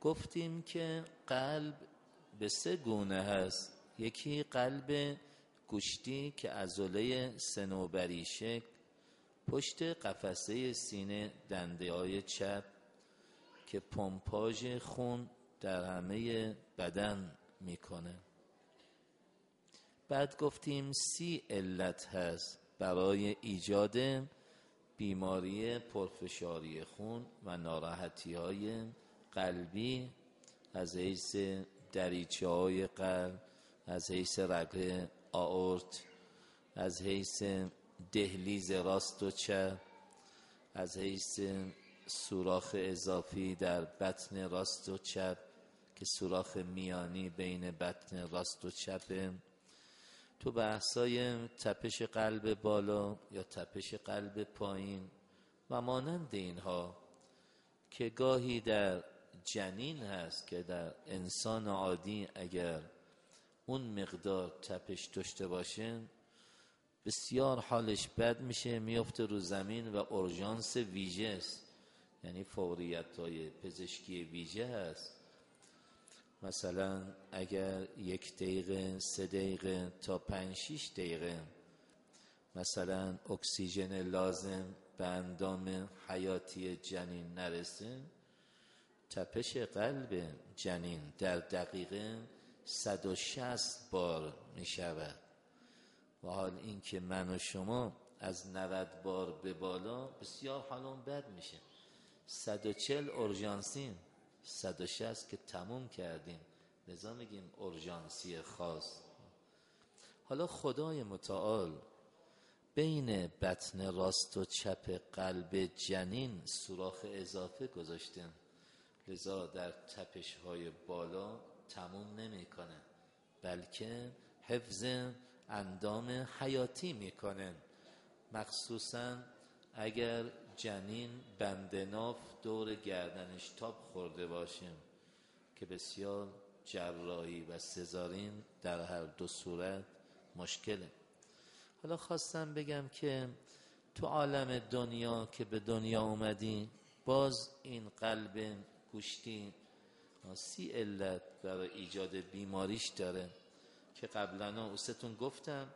گفتیم که قلب به سه گونه هست. یکی قلب گوشتی که ازوله سنوبری شکل پشت قفسه سینه دنده های چپ که پمپاژ خون در همه بدن می‌کنه. بعد گفتیم سی علت هست برای ایجاد بیماری پرفشاری خون و ناراحتی های قلبی از حیث دریچه های قلب از حیث رگ آورت از حیث دهلیز راست و چپ از حیث سوراخ اضافی در بطن راست و چپ که سوراخ میانی بین بطن راست و چپه تو بحثای تپش قلب بالا یا تپش قلب پایین و مانند اینها که گاهی در جنین هست که در انسان عادی اگر اون مقدار تپش داشته باشه بسیار حالش بد میشه میفته رو زمین و اورژانس ویژه است. یعنی فوریت های پزشکی ویژه هست. مثلا اگر یک دقیقه سه دقیقه تا پنج شیش دقیقه. مثلا اکسیژن لازم به اندام حیاتی جنین نرسه. تپش قلب جنین در دقیقه 160 بار می شود. و حال اینکه من و شما از 90 بار به بالا بسیار حالون بد میشه. 140 اورژانسین 160 که تموم کردیم. لذا میگیم اورژانسی خاص. حالا خدای متعال بین بطن راست و چپ قلب جنین سوراخ اضافه گذاشته لذا در تپش های بالا تموم نمی‌کنه بلکه حفظ اندام حیاتی می‌کنه. مخصوصا اگر جنین بندناف دور گردنش تاب خورده باشیم که بسیار جراحی و سزارین در هر دو صورت مشکله. حالا خواستم بگم که تو عالم دنیا که به دنیا اومدی باز این قلب گوشتی سی علت برای ایجاد بیماریش داره. که قبلا اوستون گفتم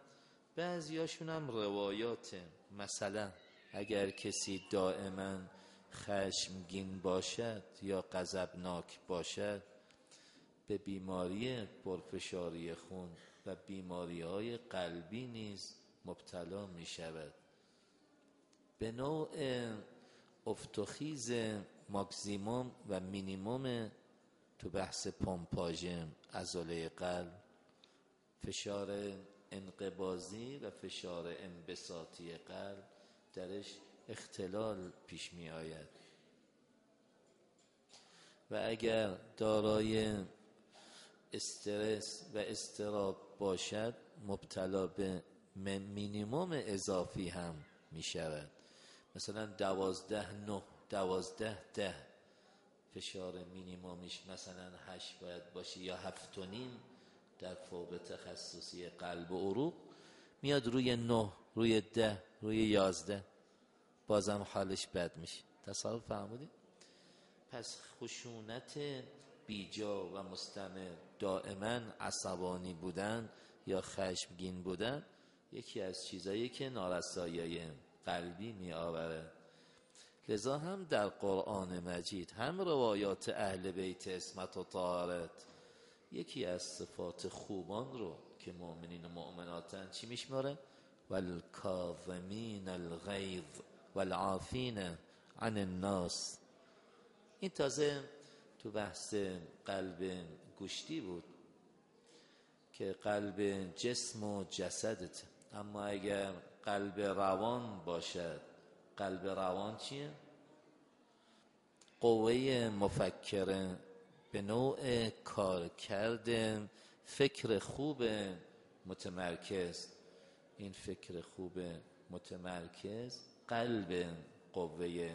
بعضیاشون هم روایاته. مثلا اگر کسی دائما خشمگین باشد یا غضبناک باشد به بیماری پرفشاری خون و بیماری های قلبی نیز مبتلا می شود به نوع افتخیز ماکزیموم و مینیموم تو بحث پمپاژ ازوله قلب فشار انقبازی و فشار انبساطی قلب درش اختلال پیش می آید و اگر دارای استرس و استراب باشد مبتلا به مینیموم اضافی هم می شود مثلا دوازده نه دوازده ده فشار مینیمومیش مثلا هشت باید باشه یا هفت و نیم در فوق تخصصی قلب و عروق. میاد روی نه روی ده روی یازده. بازم حالش بد میشه. تصور فرمودید پس خشونت بیجا و مستمر دائما عصبانی بودن یا خشمگین بودن یکی از چیزایی که نارسایی قلبی می آورد لذا هم در قرآن مجید هم روایات اهل بیت اسمت و طارت یکی از صفات خوبان رو که مؤمنین و مؤمناتن چی میشماره؟ والکاظمین الغیظ والعافین عن الناس. این تازه تو بحث قلب گوشتی بود که قلب جسم و جسدت. اما اگر قلب روان باشد قلب روان چیه؟ قوه مفکره به نوع کار کرده فکر خوب متمرکز. این فکر خوب متمرکز قلب قوه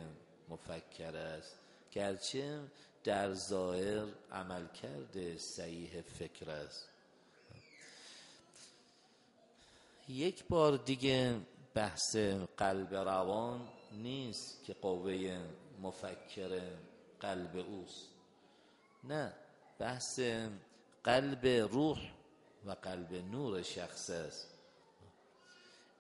مفکر است. گرچه در ظاهر عمل کرده صحیح فکر است. یک بار دیگه بحث قلب روان نیست که قوه مفکر قلب اوست. نه بحث قلب روح و قلب نور شخص است.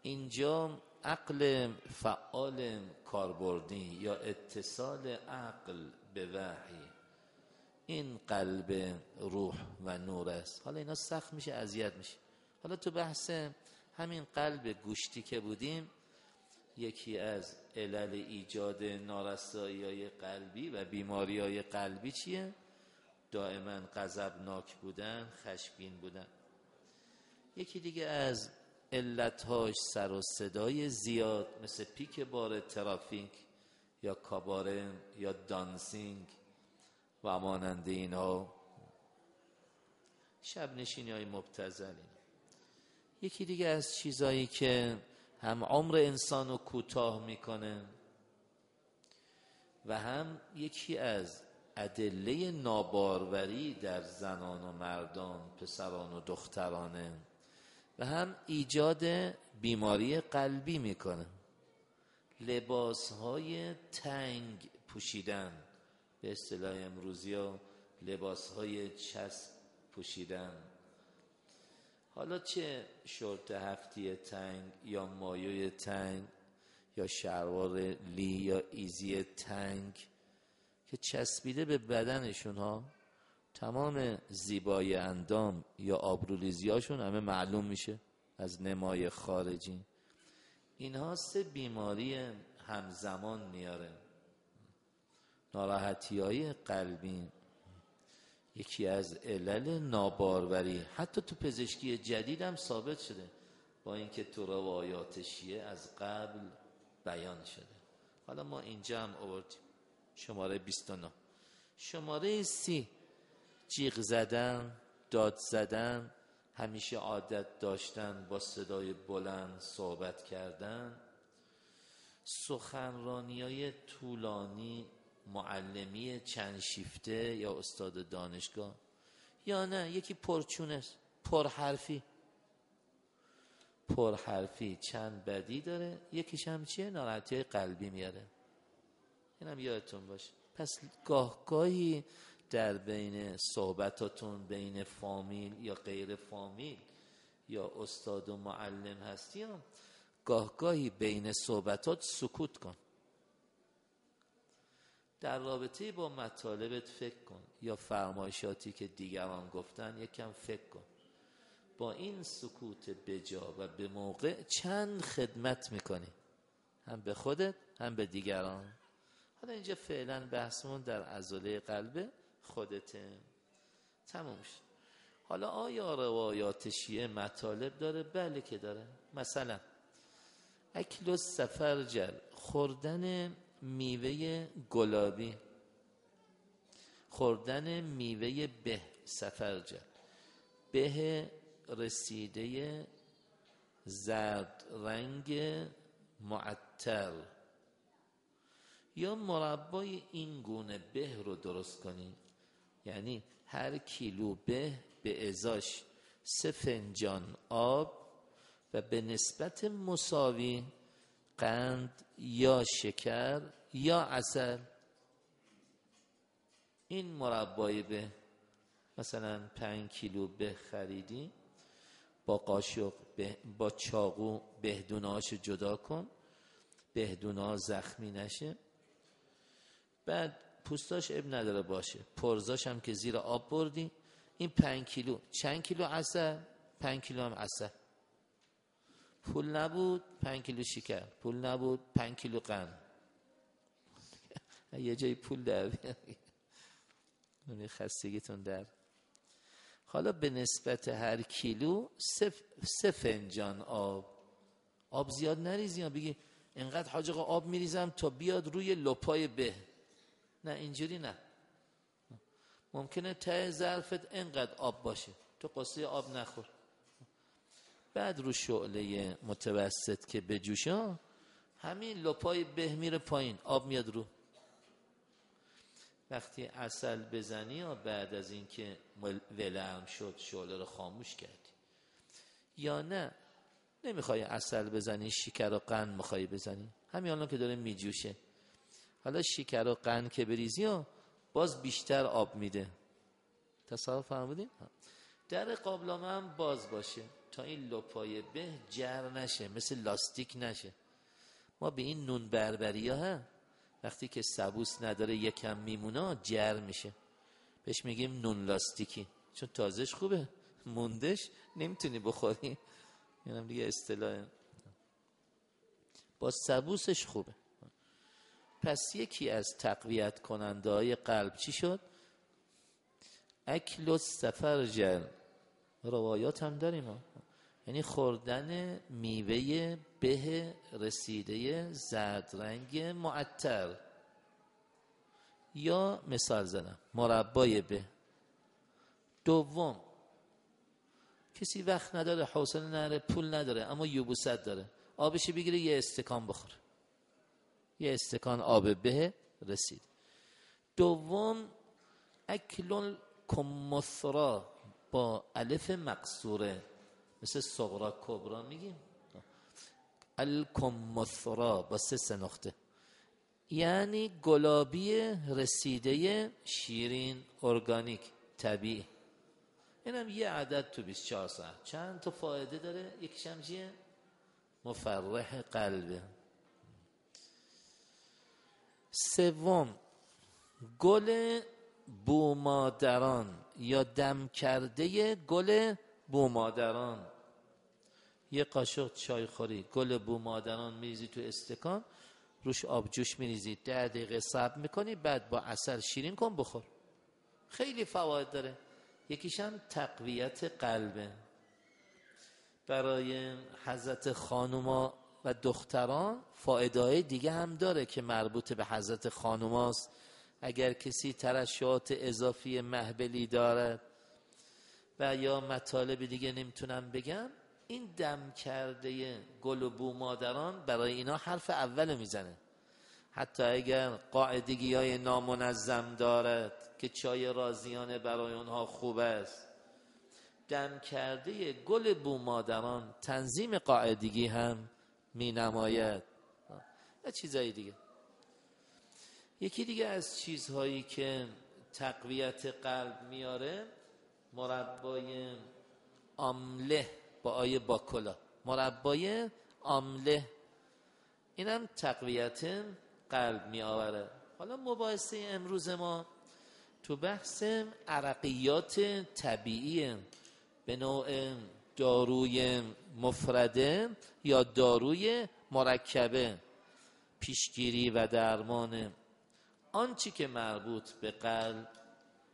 اینجا عقل فعال کاربردی یا اتصال عقل به وحی این قلب روح و نور است. حالا اینا سخت میشه اذیت میشه. حالا تو بحث همین قلب گوشتی که بودیم یکی از علل ایجاد نارسایی های قلبی و بیماری های قلبی چیه؟ دائما غضبناک بودن خشبین بودن. یکی دیگه از علتهاش سر و صدای زیاد مثل پیک بار ترافیک یا کاباره یا دانسینگ و مانند اینها شب نشینی های یکی دیگه از چیزایی که هم عمر انسان رو کوتاه می‌کنه و هم یکی از ادله ناباروری در زنان و مردان پسران و دخترانه و هم ایجاد بیماری قلبی می‌کنه. لباس های تنگ پوشیدن به اصطلاح امروزی ها لباس های چسب پوشیدن. حالا چه شورت هفتی تنگ یا مایوی تنگ یا شلوار لی یا ایزی تنگ که چسبیده به بدنشون ها؟ تمام زیبای اندام یا آبرولیزیاشون همه معلوم میشه از نمای خارجی. اینها سه بیماری همزمان میاره. ناراحتی های قلبی یکی از علل ناباروری. حتی تو پزشکی جدید هم ثابت شده. با اینکه تو روایات شیعه از قبل بیان شده. حالا ما اینجا هم آوردیم. شماره 29 شماره سی. جیغ زدن داد زدن همیشه عادت داشتن با صدای بلند صحبت کردن. سخنرانی های طولانی معلمی چند شیفته یا استاد دانشگاه؟ یا نه یکی پرچونه پرحرفی. پرحرفی چند بدی داره یکیش هم چیه؟ ناراحتی قلبی میاره. اینم یادتون باشه. پس گاهگاهی در بین صحبتاتون بین فامیل یا غیر فامیل یا استاد و معلم هستی هم گاهگاهی بین صحبتات سکوت کن. در رابطه با مطالبت فکر کن. یا فرمایشاتی که دیگران گفتن یکم فکر کن. با این سکوت بجا و به موقع چند خدمت می‌کنی؟ هم به خودت هم به دیگران. حالا اینجا فعلا بحثمون در عضله قلب خودته. تموم شد. حالا آیا روایات شیعه مطالب داره؟ بله که داره. مثلا اکل و سفرجل خوردن میوه گلابی. خوردن میوه به سفرجل به رسیده زرد رنگ معطر یا مربای این گونه به رو درست کنید یعنی هر کیلو به به ازاش سه فنجان آب و به نسبت مساوی قند یا شکر یا عسل. این مربای به مثلا پنج کیلو به خریدی با قاشق با چاقو بهدوناش جدا کن بهدونا زخمی نشه. بعد پوستاش اب نداره باشه. پرزاش هم که زیر آب بردی. این پنج کیلو چند کیلو عسل؟ پنج کیلو هم عسل. پول نبود پنج کیلو شکر. پول نبود پنج کیلو قند یه جای پول در اونی خستگیتون در. حالا به نسبت هر کیلو سه فنجان آب. آب زیاد نریزی بگی اینقدر حاج آب میریزم تا بیاد روی لپای به. نه اینجوری نه. ممکنه ته ظرفت انقدر آب باشه. تو قصه آب نخور. بعد رو شعله متوسط که بجوشه همین لپای به میره پایین آب میاد رو. وقتی اصل بزنی یا بعد از اینکه ولرم شد شعله رو خاموش کردی. یا نه نمی‌خوای اصل بزنی شکر و قند می‌خوای بزنی؟ همین الان که داره میجوشه. حالا شکر و قند که بریزی و باز بیشتر آب میده. تصور فرمودین؟ در قابلامه هم باز باشه. این لپای به جر نشه مثل لاستیک نشه. ما به این نون بربری ها وقتی که سبوس نداره یکم میمونه جر میشه. بهش میگیم نون لاستیکی. چون تازش خوبه. موندش نمی‌تونی بخوری. یعنی دیگه اصطلاح. با سبوسش خوبه. پس یکی از تقویت کننده های قلب چی شد؟ اکل و سفرجل روایات هم داریم. یعنی خوردن میوه به رسیده زرد رنگ معطر. یا مثال زنم مربای به. دوم کسی وقت نداره حوصله نداره پول نداره اما یوبوست داره. آبش بگیره یه استکان بخوره. یه استکان آب به رسید. دوم اکل کمثرا با الف مقصوره. مثل صغرا کبرا میگیم. الکمثرا با سه نقطه. یعنی گلابی رسیده شیرین ارگانیک طبیعی. اینم یه عدد تو 24 ساعت. چند تا فایده داره؟ یکیش هم مفرح قلبه. سوم گل بومادران یا دم کرده گل بومادران. یه قاشق چای خوری گل بومادران میریزی تو استکان روش آب جوش میریزی. ده دقیقه صبر می‌کنی بعد با اثر شیرین کن بخور. خیلی فواید داره. یکیش هم تقویت قلبه برای حضرت خانوما و دختران فایده دیگه هم داره که مربوط به حضرت خانوماست. اگر کسی ترشات اضافی محبلی دارد و یا مطالب دیگه نمی‌تونم بگم این دم کرده گل و مادران برای اینا حرف اول می‌زنه. حتی اگر قاعدگی های نامنظم دارد که چای رازیانه برای اونها خوب است. دم کرده گل بو مادران تنظیم قاعدگی هم می نماید و چیزایی دیگه. یکی دیگه از چیزهایی که تقویت قلب میاره مربای آمله. با آیه باکلا مربای آمله. اینم تقویت قلب می آوره حالا مباحثه امروز ما تو بحث عرقیات طبیعی به نوع داروی مفرده یا داروی مرکبه پیشگیری و درمان. آنچه که مربوط به قلب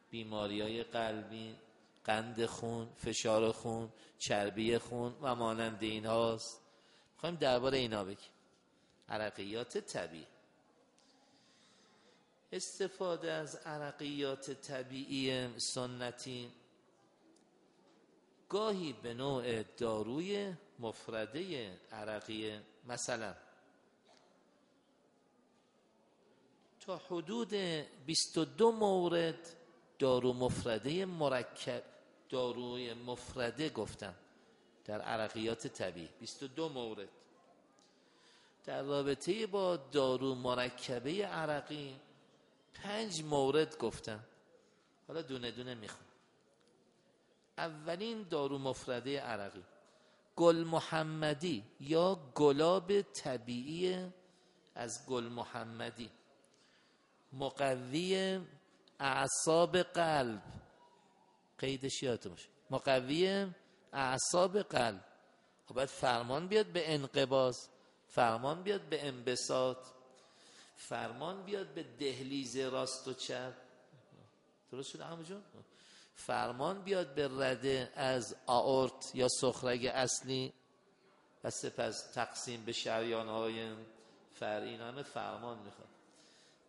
بیماری های قلبی قند خون فشار خون چربی خون و مانند این هاست می‌خوایم درباره اینا بگیم. عرقیات طبیعی. استفاده از عرقیات طبیعی سنتی گاهی به نوع داروی مفرده عرقی. مثلا تا حدود 22 مورد دارو مفرده مرکب داروی مفرده گفتم در عرقیات طبیعی. 22 مورد. در رابطه با دارو مرکبه عرقی پنج مورد گفتم. حالا دونه دونه می‌خوام. اولین دارو مفرده عرقی. گل محمدی یا گلاب طبیعی از گل محمدی. مقوی اعصاب قلب. قیدش یادتون باشه مقوی اعصاب قلب. خب باید فرمان بیاد به انقباز فرمان بیاد به انبساط فرمان بیاد به دهلیز راست و چپ. درست شده همون فرمان بیاد به رده از آورت یا سخرگ اصلی. و سپس تقسیم به شریان های همه فرمان می‌خواد.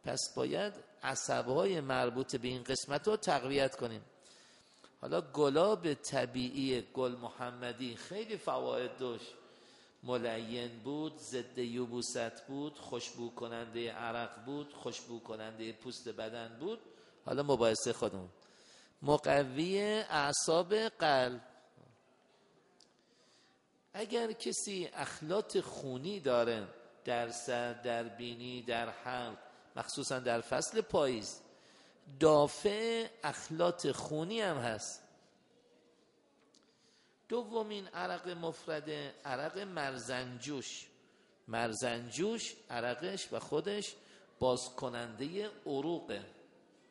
پس باید عصبهای مربوط به این قسمت رو تقویت کنیم. حالا گلاب طبیعی گل محمدی خیلی فواید داشت. ملین بود ضد یوبوست بود خوشبو کننده عرق بود خوشبو کننده پوست بدن بود. حالا مباحثه خودمون. مقوی اعصاب قلب. اگر کسی اخلاط خونی داره در سر در بینی در حلق مخصوصا در فصل پاییز دافع اخلاط خونی هم هست. دومین عرق مفرده عرق مرزنجوش. مرزنجوش عرقش و خودش باز کننده عروقه.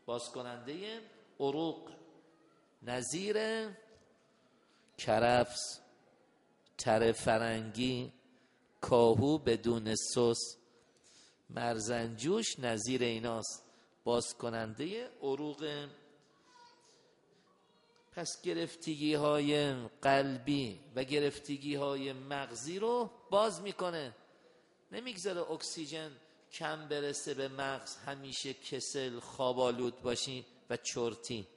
باز کننده عروق. نظیر کرفس تر فرنگی کاهو بدون سس. مرزنجوش نظیر ایناست. باز کننده عروق پس گرفتگی های قلبی و گرفتگی های مغزی رو باز می‌کنه. نمی‌گذاره اکسیژن کم برسه به مغز همیشه کسل خوابالود باشی و چرتی.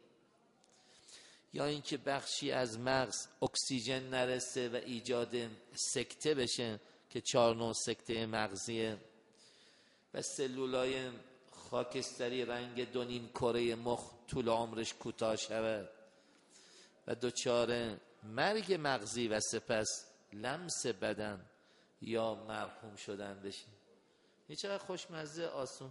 یا اینکه بخشی از مغز اکسیژن نرسه و ایجاد سکته بشه که چهار نوع سکته مغزیه. و سلولای خاکستری رنگ دونیم کره مخ طول عمرش کوتاه شود. و دوچار مرگ مغزی و سپس لمس بدن یا مرحوم شدن بشین. یه چقدر خوشمزه آسون.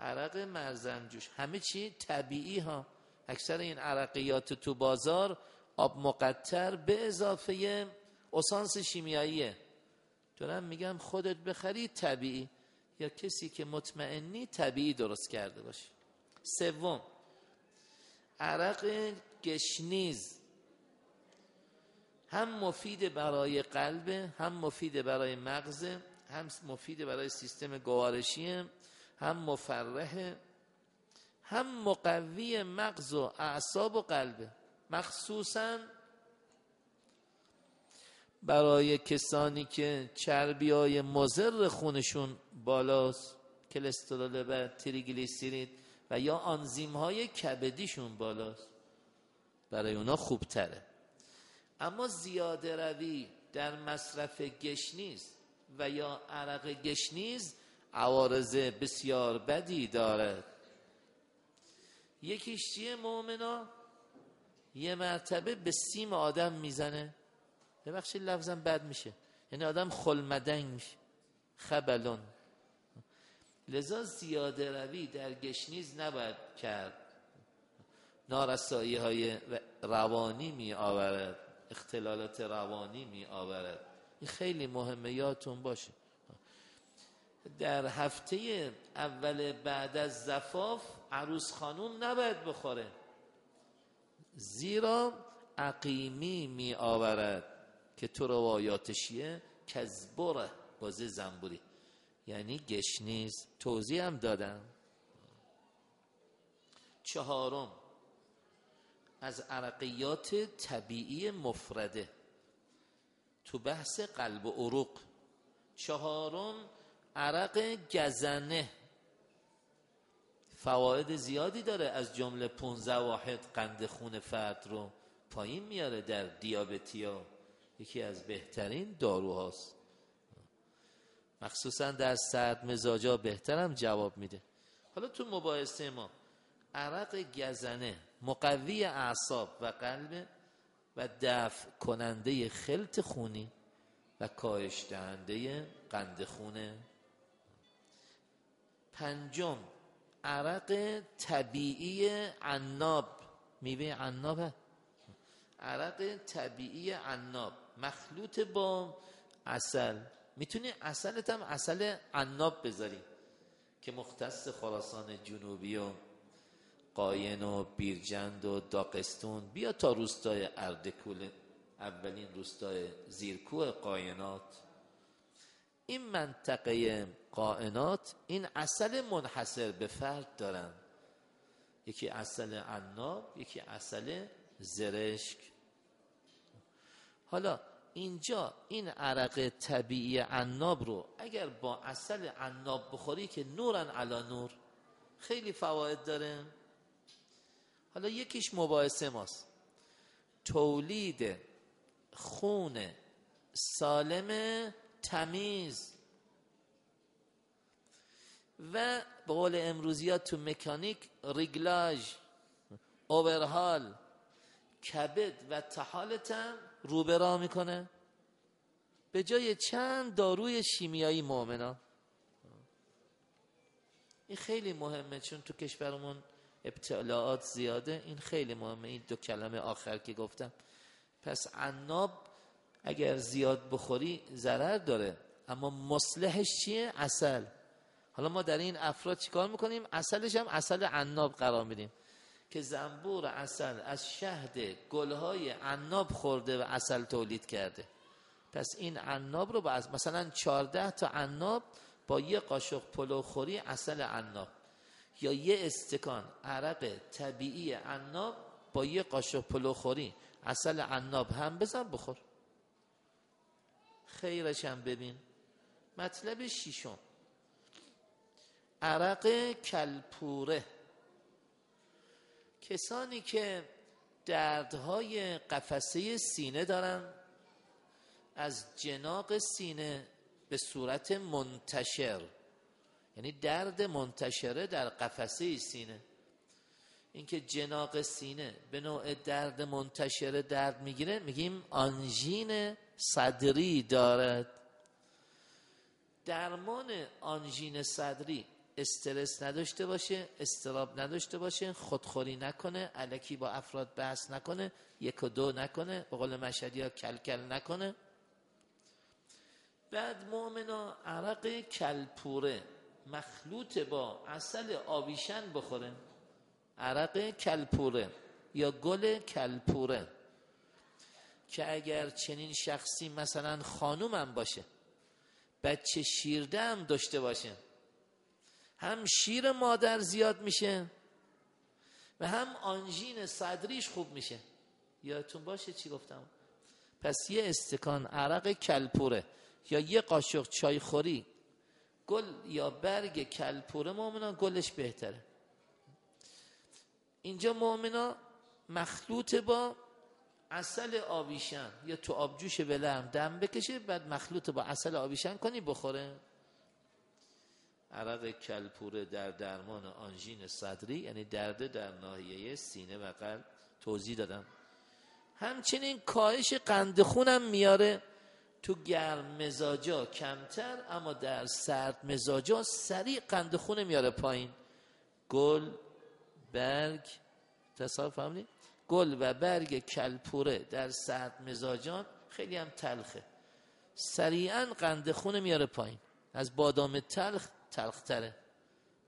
عرق مرزنجوش همه چی طبیعی ها. اکثر این عرقیات تو بازار آب مقطر به اضافه اسانس شیمیاییه. دارم میگم خودت بخری طبیعی. یا کسی که مطمئنی طبیعی درست کرده باشه. سوم عرق گشنیز. هم مفید برای قلب هم مفید برای مغز هم مفید برای سیستم گوارشی هم مفرح هم مقوی مغز و اعصاب و قلب. مخصوصا برای کسانی که چربی های مزر خونشون بالاست کلسترول و تریگلیسیرید و یا آنزیم های کبدیشون بالاست. برای اونا خوبتره. اما زیاده روی در مصرف گشنیز و یا عرق گشنیز عوارض بسیار بدی دارد یکیش چیه مؤمنا یه مرتبه به سیم آدم می‌زنه. ببخشید لفظم بد میشه. یعنی آدم خلمدنگ میشه. خبلون. لذا زیاده روی در گشنیز نباید کرد. نارسایی های روانی می آورد. اختلالات روانی می آورد. این خیلی مهمه یادتون باشه. در هفته اول بعد از زفاف عروس خانون نباید بخوره. زیرا عقیمی می آورد. که تو روایاتشیه کذبره بازه زنبوری. یعنی گشنیز توضیح هم دادم. چهارم. از عرقیات طبیعی مفرده. تو بحث قلب و عروق. چهارم عرق گزنه. فواید زیادی داره از جمله 15 واحد قند خون فرد رو پایین میاره در دیابتیا یکی از بهترین داروهاست. مخصوصا در سرد مزاجا بهترم جواب میده. حالا تو مباحثه ما عرق گزنه مقوی اعصاب و قلب و دفع کننده خلط خونی و کاهش دهنده قند خونه. پنجم عرق طبیعی عناب. میوه عناب عرق طبیعی عناب. مخلوط با اصل می‌تونی اصلت هم اصل عناب بذاری که مختص خراسان جنوبی و قاین و بیرجند و داقستون بیا تا روستای اردکول اولین روستای زیرکوه قاینات. این منطقه قائنات این اصل منحصر به فرد دارن. یکی اصل عناب یکی اصل زرشک. حالا اینجا این عرق طبیعی عناب رو اگر با اصل عناب بخوری که نورن علا نور خیلی فواید داره. حالا یکیش مباحثه ماست. تولید خون سالم تمیز. و به قول امروزیات تو مکانیک ریگلاژ اوورهال کبد و تحالت هم روبرا می‌کنه. به جای چند داروی شیمیایی مؤمنا این خیلی مهمه چون تو کشورمون ابتلاعات زیاده. این خیلی مهمه. این دو کلمه آخر که گفتم. پس عناب اگر زیاد بخوری ضرر داره. اما مصلحش چیه؟ اصل حالا ما در این افراد چیکار می‌کنیم؟ اصلش هم اصل عناب قرار میدیم. که زنبور اصل از شهد گلهای عناب خورده و اصل تولید کرده. پس این عناب رو با از مثلا 14 تا عناب با یه قاشق پلو خوری اصل عناب. یا یه استکان عرق طبیعی عناب با یه قاشق پلو خوری اصل عناب هم بزن بخور. خیرش هم ببین. مطلب شیشم عرق کلپوره. کسانی که دردهای قفسه سینه دارن از جناق سینه به صورت منتشر یعنی درد منتشره در قفسه سینه. اینکه جناق سینه به نوع درد منتشره درد می‌گیره میگیم آنژین صدری دارد. درمان آنژین صدری استرس نداشته باشه استراب نداشته باشه خودخوری نکنه علکی با افراد بحث نکنه یک و دو نکنه به قول مشهدی ها کل کل نکنه. بعد مؤمنا عرق کلپوره مخلوط با اصل آویشن بخوره. عرق کلپوره یا گل کلپوره. که اگر چنین شخصی مثلا خانومم باشه بچه شیرده هم داشته باشه هم شیر مادر زیاد میشه و هم آنژین صدریش خوب میشه. یادتون باشه چی گفتم؟ پس یه استکان عرق کلپوره یا یه قاشق چای خوری گل یا برگ کلپوره مؤمنا گلش بهتره. اینجا مؤمنا مخلوط با اصل آبیشن. یا تو آبجوش بلرم دم بکشه بعد مخلوط با اصل آبیشن کنی بخوره. عرق کلپوره در درمان آنژین صدری یعنی درد در ناحیه سینه و قلب توضیح دادم. همچنین کاهش قند خونم میاره. تو گرم مزاجا کمتر اما در سرد مزاجا سریع قند خون میاره پایین. گل برگ تصور فهمید گل و برگ کلپوره در سرد مزاجان خیلی هم تلخه. سریعا قند خون میاره پایین. از بادام تلخ تلختره.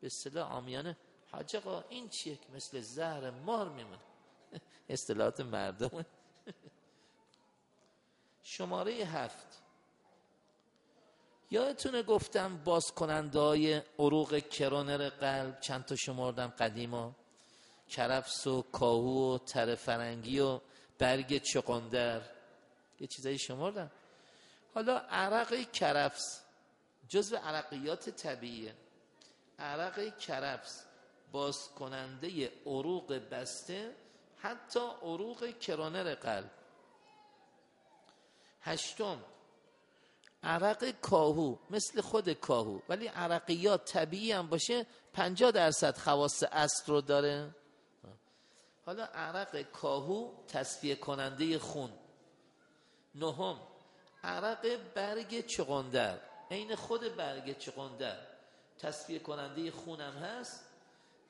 به اصطلاح آمیانه حاج این چیه که مثل زهر مار میمونه؟ اصطلاحات مردم. شماره هفت. یادتونه گفتم باز کننده های عروق کرونر قلب چند تا شمردم قدیما کرفس و کاهو و تر فرنگی و برگ چقندر. یه چیزایی شمردم. حالا عرق کرفس. جزو عرقیات طبیعیه. عرق کرفس باز کننده عروق بسته حتی عروق کرونر قلب. هشتم عرق کاهو مثل خود کاهو ولی عرقیات طبیعی هم باشه پنجاه درصد خواص اصل رو داره. حالا عرق کاهو تصفیه کننده خون. نهم عرق برگ چغندر. عین خود برگ چغندر. تصفیه کننده خونم هست.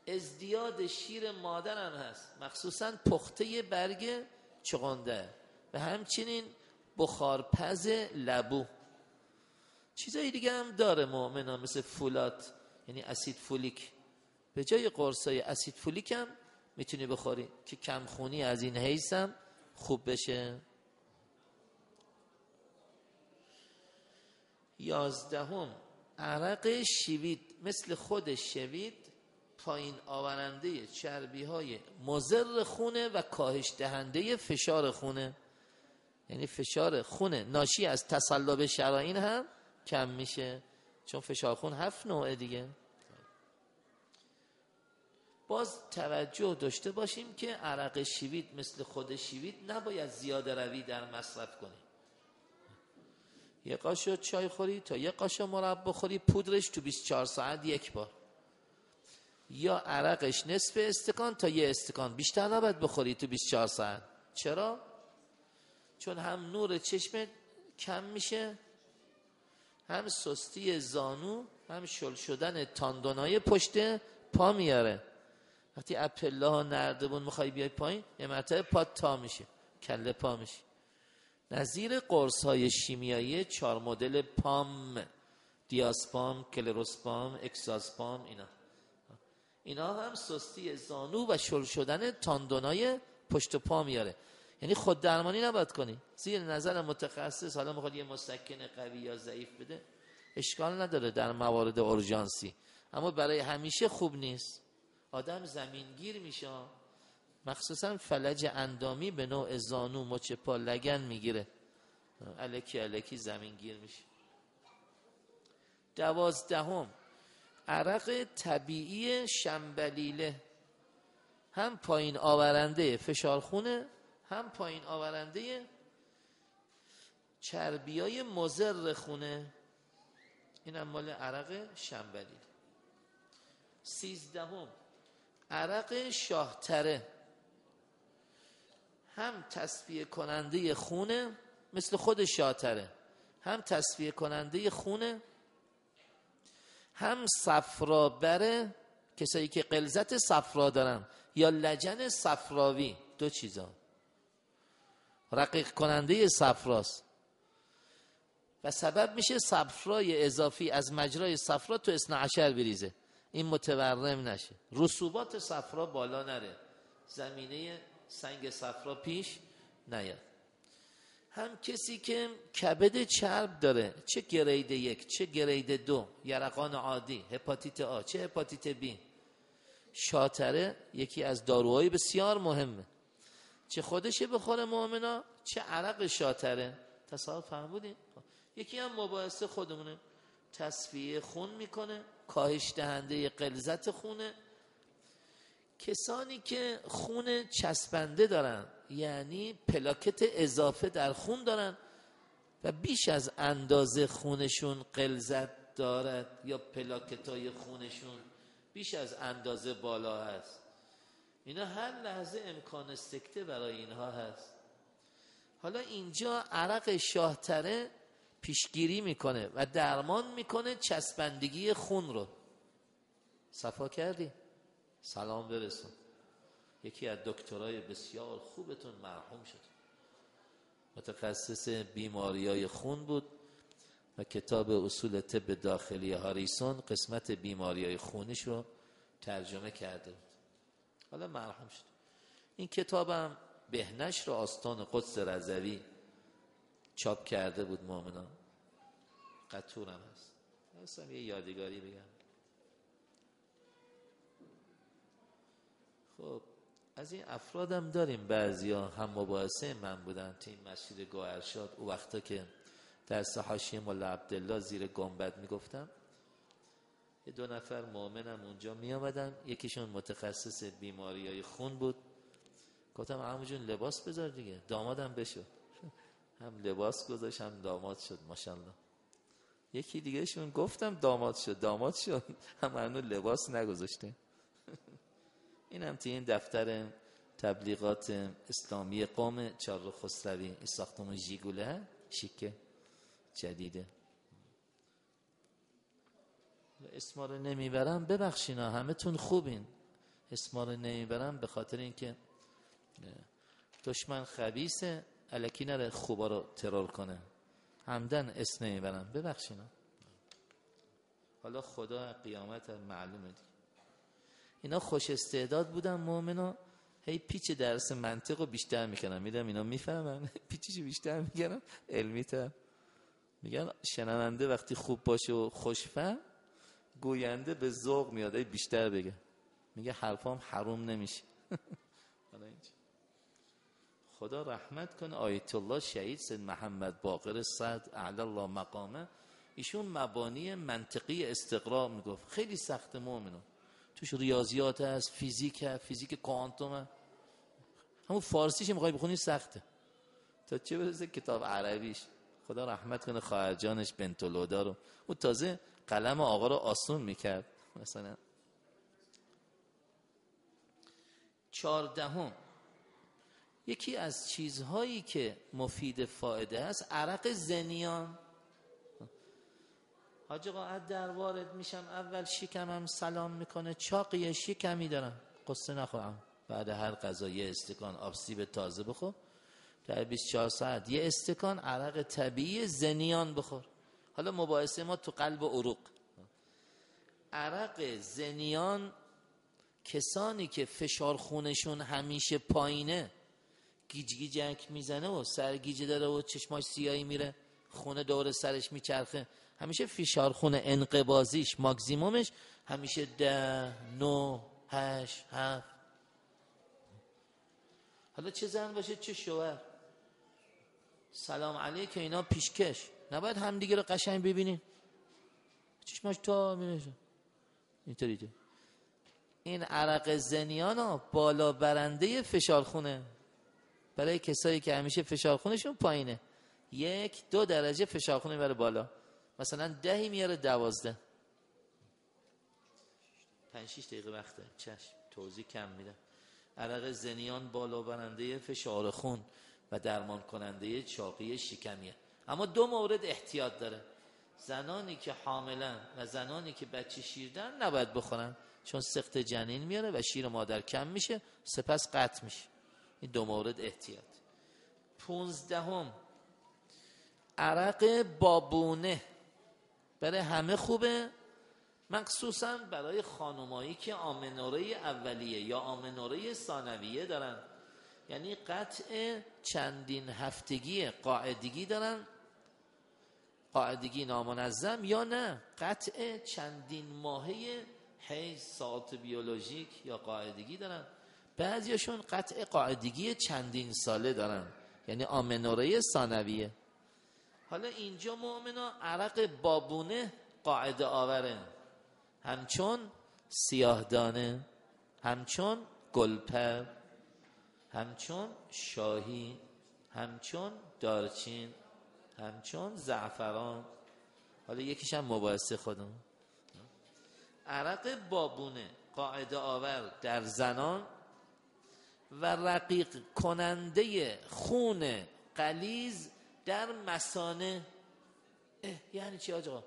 ازدیاد شیر مادرم هست. مخصوصا پخته برگ چغندر. و همچنین بخارپز لبو. چیزایی دیگه هم داره مؤمنا مثل فولات یعنی اسید فولیک. به جای قرصای اسید فولیک هم می‌تونی بخوری که کمخونی از این حیثم خوب بشه. یازدهم. عرق شیوید مثل خود شوید پایین آورنده چربی های مزر خونه و کاهش دهنده فشار خونه. یعنی فشار خون ناشی از تصلب شراین هم کم میشه. چون فشار خون هفت نوعه دیگه. باز توجه داشته باشیم که عرق شیوید مثل خود شیوید نباید زیاده روی در مصرف کنیم. یه قاشق چای خوری تا یه قاشق مربا بخوری پودرش تو 24 ساعت یک بار. یا عرقش نصف استکان تا یه استکان بیشتر نباید بخوری تو 24 ساعت. چرا؟ چون هم نور چشم کم میشه هم سستی زانو هم شل شدن تاندونای پشت پا میاره. وقتی اپله ها نردبون می‌خوای بیای پایین یه مرتبه پا تا میشه کله پا میشه. نظیر قرص های شیمیایی چهار مدل پام دیاسپام کلروسپام اکساسپام اینا. اینا هم سستی زانو و شل شدن تاندونای پشت پا میاره. یعنی خود درمانی نباید کنی. زیر نظر متخصص حالا می‌خواد یه مسکن قوی یا ضعیف بده اشکال نداره در موارد اورژانسی. اما برای همیشه خوب نیست. آدم زمینگیر میشه. مخصوصا فلج اندامی به نوع زانو مچ پا لگن می‌گیره. الکی الکی زمینگیر میشه. دوازدهم عرق طبیعی شنبلیله. هم پایین آورنده فشار خونه هم پایین آورنده چربی های مزر خونه این هم مال عرق شنبلیله. سیزدهم عرق شاهتره. هم تصفیه کننده خونه مثل خود شاهتره هم تصفیه کننده خونه هم صفرا بره کسایی که قلزت صفرا دارن یا لجن صفراوی دو چیزا. رقیق کننده صفراست. و سبب میشه صفرای اضافی از مجرای صفرا تو اسنا عشر بریزه. این متورم نشه. رسوبات صفرا بالا نره. زمینه سنگ صفرا پیش نیاد. هم کسی که کبد چرب داره چه گرید یک چه گرید دو یرقان عادی هپاتیت آ چه هپاتیت بی. شاتره یکی از داروهای بسیار مهمه. چه خودشه بخوره مؤمنا چه عرق شاتره. تصاحب فهمودین یکی هم مباحثه خودمونه. تصفیه خون می‌کنه کاهش دهنده قلزت خونه. کسانی که خون چسبنده دارن یعنی پلاکت اضافه در خون دارن و بیش از اندازه خونشون قلزت دارد یا پلاکت های خونشون بیش از اندازه بالا هست. اینا هر لحظه امکان سکته برای اینها هست. حالا اینجا عرق شاهتره پیشگیری می‌کنه و درمان می‌کنه چسبندگی خون رو. صفا کردی؟ سلام برسون. یکی از دکترای بسیار خوبتون مرحوم شد. متخصص بیماری های خون بود و کتاب اصول طب داخلی هاریسون قسمت بیماری های خونش رو ترجمه کرده بود. حالا مرحوم شد. این کتابم بهنش رو آستان قدس رضوی چاپ کرده بود مؤمنان. قطورم هست. اصلا یه یادگاری بگم. خب از این افرادم داریم بعضیا هم مباحثه من بودن تو این مسجد گوهرشاد او وقتا که درس حاشیه مولا عبدالله زیر گنبد می‌گفتم یه دو نفر مؤمنم اونجا می آمدن یکیشون متخصص بیماری های خون بود. گفتم همونجون لباس بذار دیگه. دامادم بشو. هم لباس گذاشت هم داماد شد ماشاءالله. یکی دیگه شون گفتم داماد شد داماد شد. هم هنو لباس نگذاشته. این هم این دفتر تبلیغات اسلامی قوم چار خسروی این ساختمون جیگوله شیکه جدیده. اسما رو نمی‌برم ببخشینا همه تون خوبین. اسما رو نمی‌برم به خاطر اینکه دشمن خبیسه علکی نره خوبا رو ترول کنه. همدن اسم نمی‌برم ببخشینا. حالا خدا قیامت معلومه اینا خوش استعداد بودن مؤمنا هی پیچ درس منطق رو بیشتر می‌کنن میدم اینا می‌فهمن. پیچش بیشتر میگن علمی تر میگن شنونده وقتی خوب باشه و خوشفهم گوینده به ذوق میاد. بیشتر بگه. میگه حرفام حروم نمیشه. خدا رحمت کنه. آیت الله شهید سید محمد باقر صد اعلی الله مقامه. ایشون مبانی منطقی استقرا می‌گفت. خیلی سخت مؤمنون توش ریاضیات هست فیزیک هست فیزیک کوانتوم همون فارسیش می‌خوای بخونی سخته. تا چه برسه کتاب عربیش؟ خدا رحمت کنه خواهر جانش بنت لودا رو. او تازه قلم آقا رو آسون می‌کرد مثلا. چهاردهم. یکی از چیزهایی که مفید فایده است عرق زنیان. حاج قاعد در وارد میشم. اول شکمم سلام می‌کنه. چاقی شکمی دارم. قصه نخواهم. بعد هر غذا یه استکان آب سیب تازه بخور. در 24 ساعت یه استکان عرق طبیعی زنیان بخور. حالا مباحثه ما تو قلب و عروق. عرق زنیان کسانی که فشار خونشون همیشه پایینه گیج گیجک می‌زنه و سرگیجه داره و چشماش سیایی میره. خونه دور سرش میچرخه. همیشه فشار خونه انقبازیش ماکزیمومش همیشه ده نو هشت هفت. حالا چه زن باشه چه شوهر. سلام علیک اینا پیشکش. نباید همدیگه رو قشنگ ببینیم چشماش تا میشه اینطوری این عرق زنیان ها بالا برنده فشار خونه. برای کسایی که همیشه فشار خونشون پایینه. یک دو درجه فشار خونه بره بالا. مثلا دهی میاره دوازده. پنج شیش دقیقه وقته. چشم توضیح کم میده عرق زنیان بالا برنده فشار خون و درمان کننده چاقی شکمیه. اما دو مورد احتیاط داره. زنانی که حاملن و زنانی که بچه شیردن نباید بخورن چون سخت جنین میاره و شیر مادر کم میشه سپس قطع میشه. این دو مورد احتیاط. پونزدهم. عرق بابونه. برای همه خوبه. مخصوصا برای خانمایی که آمنوره اولیه یا آمنوره ثانویه دارن. یعنی قطع چندین هفتگی قاعدگی دارن. قاعدگی نامنظم یا نه قطع چندین ماهه حیث ساعت بیولوژیک یا قاعدگی دارن. بعضیشون قطع قاعدگی چندین ساله دارن. یعنی آمنوره ثانویه. حالا اینجا مؤمنا عرق بابونه قاعده آوره. همچون سیاهدانه همچون گلپر همچون شاهی همچون دارچین همچون زعفران. حالا یکیش هم مباحثه خودم. عرق بابونه قاعده آور در زنان و رقیق کننده خون قلیز در مسانه. یعنی چی آجا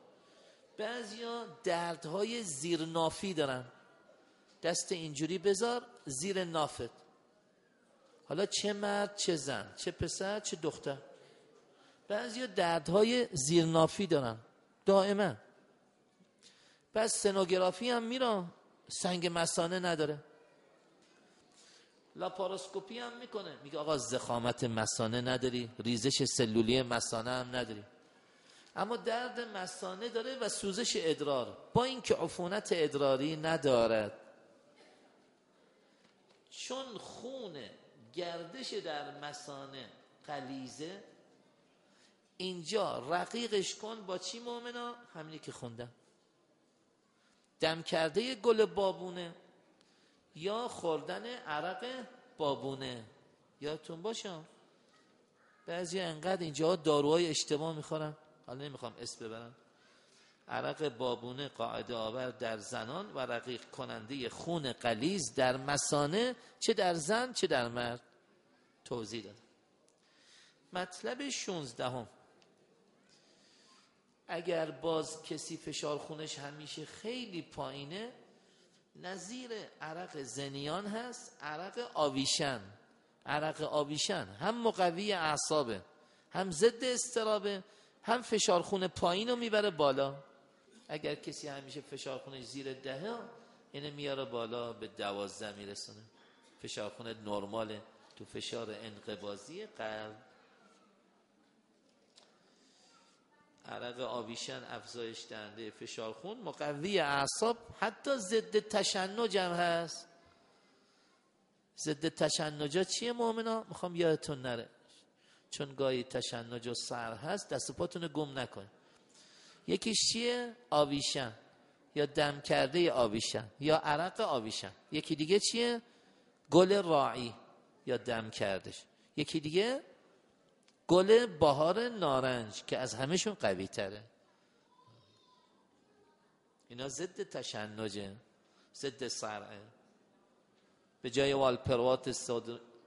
بعضیا دردهای زیر نافی دارن. دست اینجوری بذار زیر نافت. حالا چه مرد چه زن چه پسر چه دختر. بعضیا دردهای زیر نافی دارن. دائما. بعد سنوگرافی هم میرن. سنگ مسانه نداره. لاپاروسکوپی هم می‌کنه. میگه آقا زخامت مسانه نداری ریزش سلولی مسانه هم نداری. اما درد مسانه داره و سوزش ادرار. با اینکه عفونت ادراری ندارد. چون خون گردش در مسانه قلیزه اینجا رقیقش کن با چی مؤمنا همینی که خوندم. دم کرده گل بابونه. یا خوردن عرق بابونه. یادتون باشم بعضی انقدر اینجا داروهای اشتباه می‌خورن. حالا نمی‌خوام اسم ببرم. عرق بابونه قاعده آور در زنان و رقیق کننده خون قلیز در مسانه چه در زن چه در مرد. توضیح داد مطلب 16 اگر باز کسی فشار خونش همیشه خیلی پایینه نظیر عرق زنیان هست عرق آویشن. عرق آویشن. هم مقوی اعصابه هم ضد استرابه هم فشار خون پایین رو می‌بره بالا. اگر کسی همیشه فشار خونش زیر دهه اینه میاره بالا به دوازده میرسونه. فشار خون نرماله. تو فشار انقبازی قلب عرق آویشن افزایش دهنده فشار خون مقوی اعصاب حتی ضد تشنج هم هست. ضد تشنجا چیه مؤمنا می‌خوام یادتون نره. چون گاهی تشنج و سر هست دست پاتون گم نکن. یکیش چیه؟ آویشن یا دم کرده آویشن یا عرق آویشن یکی دیگه چیه؟ گل راعی یا دم کردش. یکی دیگه؟ گل بهار نارنج که از همهشون قوی تره اینا ضد تشنجه ضد سرعه به جای والپروات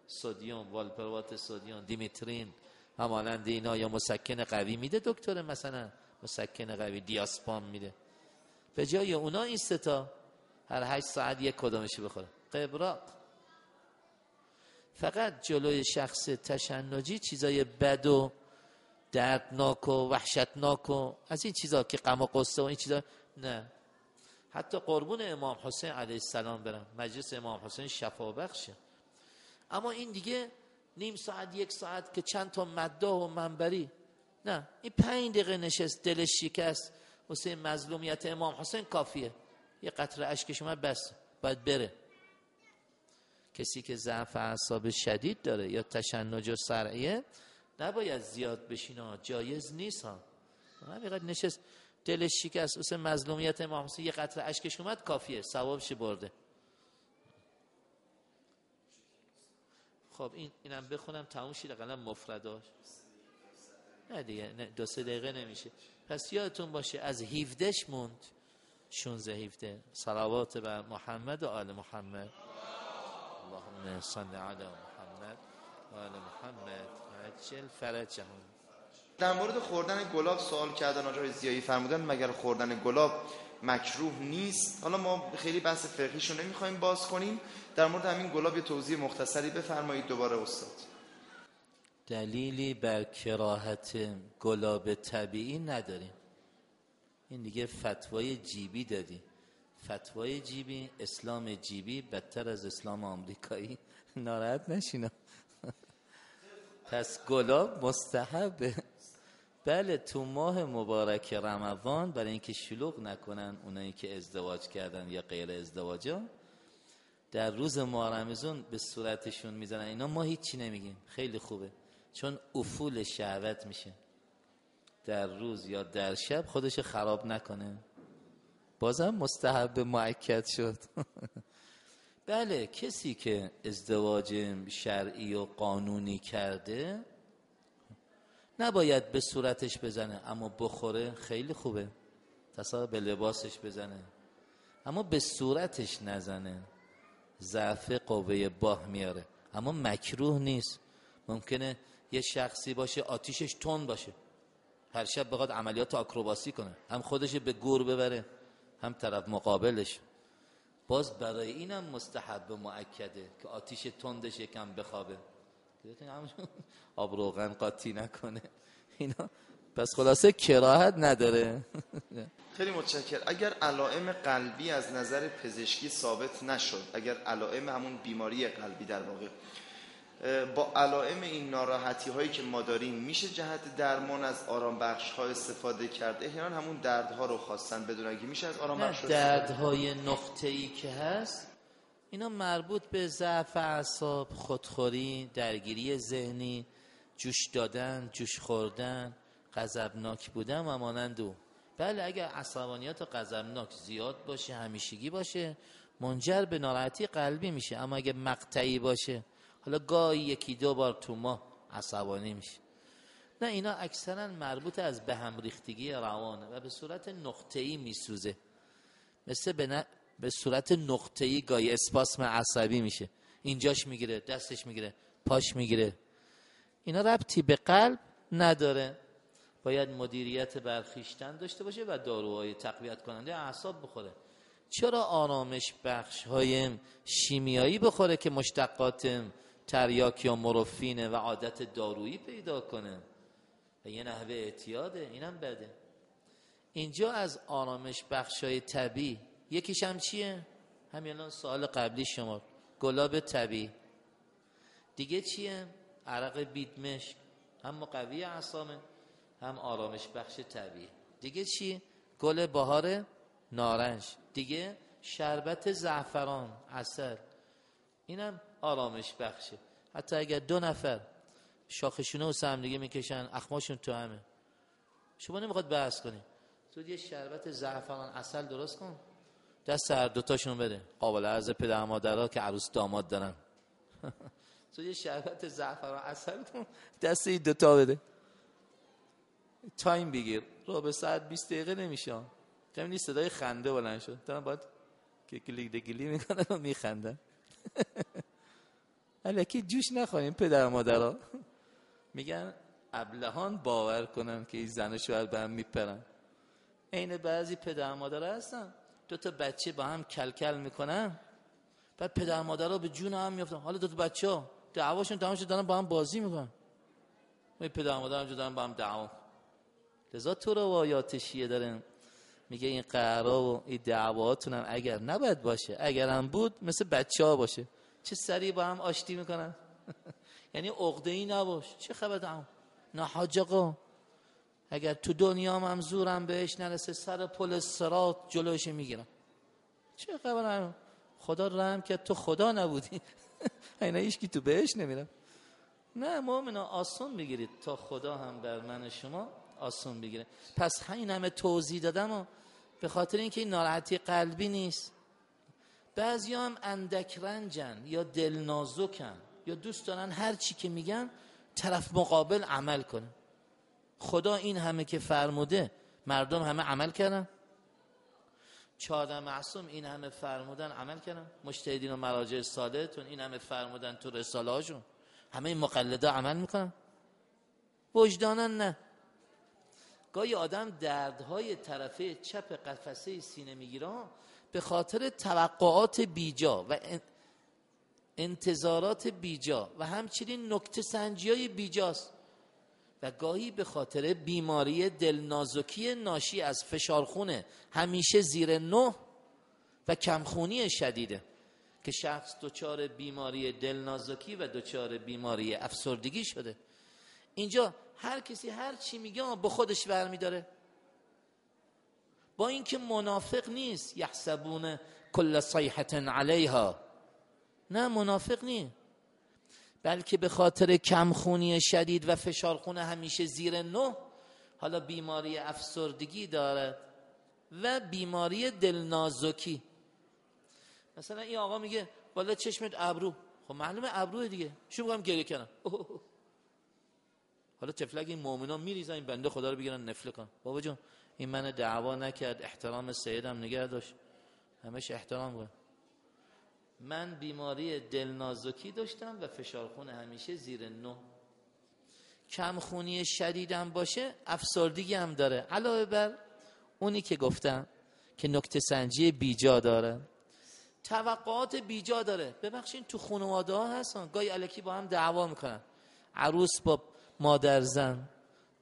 سودیوم والپروات سودیوم دیمیترین همانند اینا یا مسکن قوی میده دکتر مثلا مسکن قوی دیاسپام میده. به جای اونا این ستا هر هشت ساعت یک کدامشی بخوره. قبراق. فقط جلوی شخص تشنجی چیزای بد و دردناک و وحشتناک و از این چیزا که غم و قصه و این چیزا نه. حتی قربون امام حسین علیه السلام برم. مجلس امام حسین شفا بخشه اما این دیگه نیم ساعت یک ساعت که چند تا مداه و منبری نه. این پنج دقیقه نشست دلش شکست. حسین مظلومیت امام حسین کافیه. یه قطره اشکش اومد بس باید بره. کسی که ضعف اعصاب شدید داره یا تشنج و سرعیه نباید زیاد بشینه جایز نیست ها همینقدر نشست. دلش شکست. حسین مظلومیت امام حسین یه قطره اشکش اومد کافیه. ثوابش برده. خب این اینم بخونم. تموم شید قلم مفرداش نه دیگه نه دو سه دقیقه نمیشه. پس یادتون باشه از 17 موند. 16 17 صلوات بر محمد و آل محمد. اللهم صل علی محمد و آل محمد. عجل فرجهم در مورد خوردن گلاب سوال کردن آقای زیایی فرمودن مگر خوردن گلاب مکروه نیست؟ حالا ما خیلی بحث فقهیشو نمی‌خوایم باز کنیم. در مورد همین گلاب یه توضیح مختصری بفرمایید دوباره استاد. دلیلی بر کراهت گلاب طبیعی نداریم. این دیگه فتوای جیبی دادی فتوای جیبی اسلام جیبی بدتر از اسلام آمریکایی. ناراحت نشینا. پس گلاب مستحبه بله تو ماه مبارک رمضان برای اینکه شلوغ نکنن اونایی که ازدواج کردن یا غیر ازدواج در روز ماه به صورتشون می‌زنن اینا ما هیچی نمیگیم. خیلی خوبه. چون افول شهوت میشه. در روز یا در شب خودش خراب نکنه. بازم مستحب معکد شد. بله کسی که ازدواج شرعی و قانونی کرده نباید به صورتش بزنه اما بخوره خیلی خوبه. تصاحب به لباسش بزنه اما به صورتش نزنه. ضعف قوه باه میاره اما مکروه نیست. ممکنه یه شخصی باشه آتیشش تون باشه. هر شب بخواد عملیات آکروباسی کنه هم خودش به گور ببره. هم طرف مقابلش. باز برای اینم مستحب معکده که آتیش تندش یکم بخوابه. آب روغن قاطی نکنه. اینا. پس خلاصه کراهت نداره. خیلی متشکر. اگر علائم قلبی از نظر پزشکی ثابت نشد اگر علائم همون بیماری قلبی در واقع با علائم این ناراحتی هایی که ما داریم میشه جهت درمان از آرام بخش ها استفاده کرد؟ احیانا همون دردها رو خواستن بدون اگه میشه از آرام بخش دردهای نقطه ای که هست اینا مربوط به ضعف اعصاب خودخوری درگیری ذهنی جوش دادن جوش خوردن غضبناک بودن و مانند او بله اگر عصبانیت و غضبناک زیاد باشه همیشگی باشه منجر به ناراحتی قلبی میشه. اما اگه مقطعی باشه حالا گاهی یکی دو بار تو ماه عصبانی میشه نه اینا اکثرا مربوط از به هم ریختگی روانه و به صورت نقطه‌ای میسوزه. مثل به, به صورت نقطه‌ای گاهی اسپاسم عصبی میشه. اینجاش می‌گیره دستش می‌گیره پاش می‌گیره. اینا ربطی به قلب نداره. باید مدیریت برخیشتن داشته باشه و داروهای تقویت کننده اعصاب بخوره. چرا آرامش بخش های شیمیایی بخوره که مشتقات تریاک یا مروفینه و عادت دارویی پیدا کنه. و یه نحوه اعتیاده اینم بده. اینجا از آرامش بخش های طبی یکیش هم چیه؟ همین سوال قبلی شما گلاب طبی دیگه چیه؟ عرق بیدمشک. هم مقوی اعصامه هم آرامش بخش طبیعی. دیگه چی؟ گل بهار نارنج. دیگه شربت زعفران اصل اینم آرامش بخشه. حتی اگر دو نفر شاخشونه و سمدگی می‌کشن اخماشون تو همه. شما نمی‌خواد بحث کنی تو یه شربت زعفران اصل درست کن. دست هر دوتاشون بده. قابل عرض پدر مادرها که عروس داماد دارن. تو یه شربت زعفران اصل کن. دست این دوتا بده. تایم بگیر. رو به ساعت 20 دقیقه نمیشه. کمی صدای خنده بلند شد. دارم باید که کلیک دگلی می‌کنه و میخنده الکی جوش نخواهیم پدر مادرها. میگن ابلهان باور کنن که این زن شوهر به هم میپرن. عین بعضی پدر مادر هستن. دو تا بچه با هم کلکل می‌کنن. بعد پدر مادرها به جون هم میفتن حالا دو تا بچه ها دعواشون تمام شد دارن با هم بازی می‌کنن. می پدر مادر هم دارن با هم دعوا لذا تو روایات شیعه دارن میگه این قرا و این دعواتون هم اگر نباید باشه اگر هم بود مثل بچه ها باشه. چه سریع با هم آشتی می‌کنن؟ یعنی عقده ای نباش. چه خبر دعوا نه حاج اگر تو دنیا هم زورم بهش نرسه سر پل سرات جلوش می‌گیرم. چه خبر خدا رحم که تو خدا نبودی. اینا هیچ کی تو بهش نمیرم. نه مؤمنا آسون بگیرید تا خدا هم بر من شما آسون بگیره. پس همین همه توضیح دادم و به خاطر اینکه این ناراحتی قلبی نیست. بعضی هم اندک رنجن یا دل نازکن یا دوست دارن هر چی که میگن طرف مقابل عمل کنه. خدا این همه که فرموده مردم همه عمل کردن؟ چهارده معصوم این همه فرمودن عمل کردن؟ مشتهدین و مراجع سادهتون این همه فرمودن تو رساله همه این مقلده عمل می‌کنن؟ وجدانن نه. گاهی آدم دردهای طرفه چپ قفسه سینه می‌گیره به خاطر توقعات بیجا و انتظارات بیجا و همچنین نکته سنجی های بیجاست. و گاهی به خاطر بیماری دلنازکی ناشی از فشارخونه همیشه زیر نه و کمخونی شدیده که شخص دچار بیماری دلنازکی و دچار بیماری افسردگی شده. اینجا هر کسی هر چی میگه به خودش برمیداره. با اینکه منافق نیست یحسبون کل صیحت علیها. نه منافق نیست. بلکه به خاطر کمخونی شدید و فشارخون همیشه زیر نه حالا بیماری افسردگی دارد و بیماری دلنازکی. مثلا این آقا میگه والا چشمت ابرو. خب معلومه ابرو دیگه. شو میگم گریه کنم؟ حالا تفلک این مؤمنان میریزن این بنده خدا رو بگیرن نفله کن بابا جون این من دعوا نکرد احترام سیدم نگه داشت. همش احترام کن من بیماری دلنازکی داشتم و فشارخون همیشه زیر نو. کمخونی شدیدم باشه افسردگی هم داره. علاوه بر اونی که گفتم که نکته سنجی بیجا داره. توقعات بیجا داره. ببخشین تو خانواده ها هستن. گاهی علکی با هم دعوا می‌کنن. عروس با مادر زن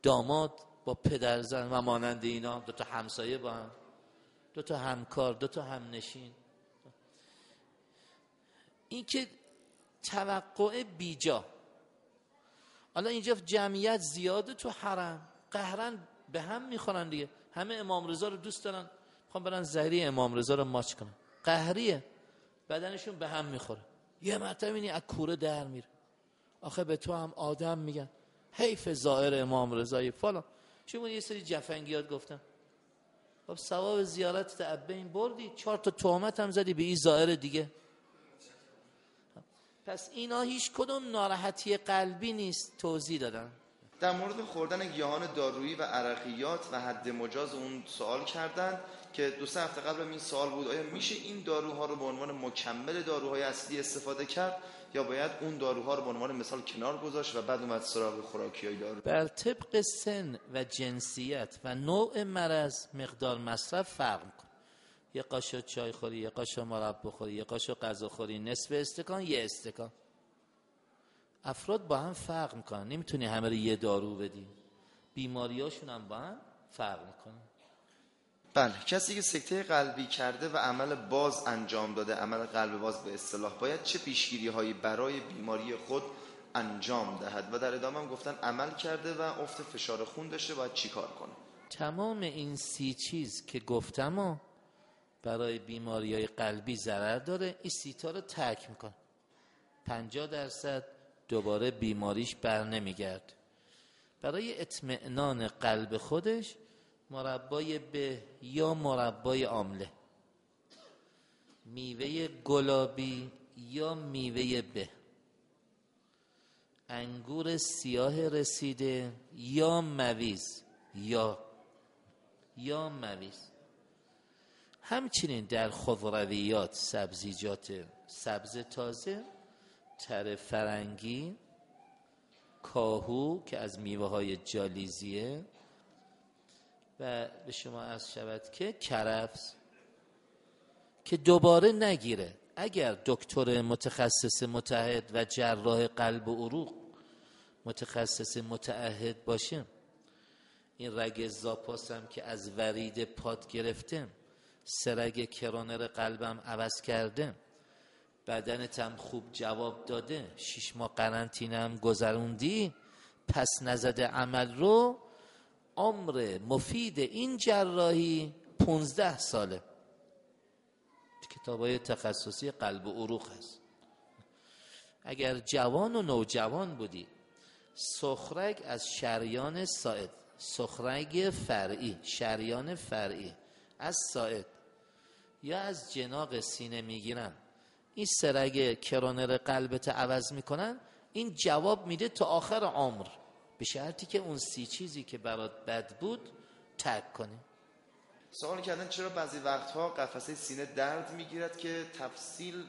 داماد پدر زن و مانند اینا دو تا همسایه با هم دو تا همکار دو تا همنشین. این که توقع بیجا. حالا اینجا جمعیت زیاده تو حرم قهرن به هم می‌خورن دیگه. همه امام رضا رو دوست دارن می‌خوان برن زهری امام رضا رو ماچ کنن. قهریه بدنشون به هم می‌خوره. یه مرتبه اینی از کوره در میره. آخه به تو هم آدم میگن. حیف زائر امام رضایی فلان. چون یه سری جفنگیات گفتن خب ثواب زیارت تعبین بردی چهار تا تهمت هم زدی به این زائر دیگه. پس اینا هیچ کدوم ناراحتی قلبی نیست توضیح دادن. در مورد خوردن گیاهان دارویی و عرقیات و حد مجاز اون سوال کردن که دو سه هفته قبل این سوال بود آیا میشه این داروها رو به عنوان مکمل داروهای اصلی استفاده کرد؟ یا باید اون داروها رو به عنوان مثال کنار گذاشت و بعد اومد سراغ خوراکی های دارو. بر طبق سن و جنسیت و نوع مرض مقدار مصرف فرق کن یه قاشق چای خوری یه قاشق مرب بخوری یه قاشق غذا خوری نصف استکان یه استکان. افراد با هم فرق می‌کنن. نمی‌تونی همه رو یه دارو بدی. بیماریاشون هم با هم فرق می‌کنن. بله کسی که سکته قلبی کرده و عمل باز انجام داده عمل قلب باز به اصطلاح باید چه پیشگیری هایی برای بیماری خود انجام دهد؟ و در ادامه هم گفتن عمل کرده و افت فشار خون داشته باید چیکار کنه؟ تمام این سی چیز که گفتم و برای بیماری های قلبی ضرر داره این سیتا رو ترک می‌کنه. پنجاه درصد دوباره بیماریش بر نمیگرد. برای اطمئنان قلب خودش مربای به یا مربای آمله؟ میوه گلابی یا میوه به؟ انگور سیاه رسیده یا مویز؟ یا یا مویز. همچنین در خضرویات سبزیجات سبز تازه تر فرنگی کاهو که از میوه های جالیزیه و به شما از شود که کرفس که دوباره نگیره. اگر دکتر متخصص متحد و جراح قلب و عروق متخصص متعهد باشه این رگ زاپاس هم که از ورید پاد گرفته سرگ کرونر قلبم عوض کرده بدنت هم خوب جواب داده شیش ماه قرنطینه هم گذروندی پس نزده عمل رو عمر مفید این جراحی پونزده ساله. کتاب های تخصصی قلب و عروق هست. اگر جوان و نوجوان بودی سخرگ از شریان ساعد سخرگ فرعی شریان فرعی از ساعد یا از جناق سینه می‌گیرن. این سرگ کرونر قلبت عوض می‌کنن این جواب میده تا آخر عمر. به شرطی که اون سی چیزی که برات بد بود ترک کنی. سوال کردن چرا بعضی وقتها قفسه سینه درد می‌گیرد که تفصیل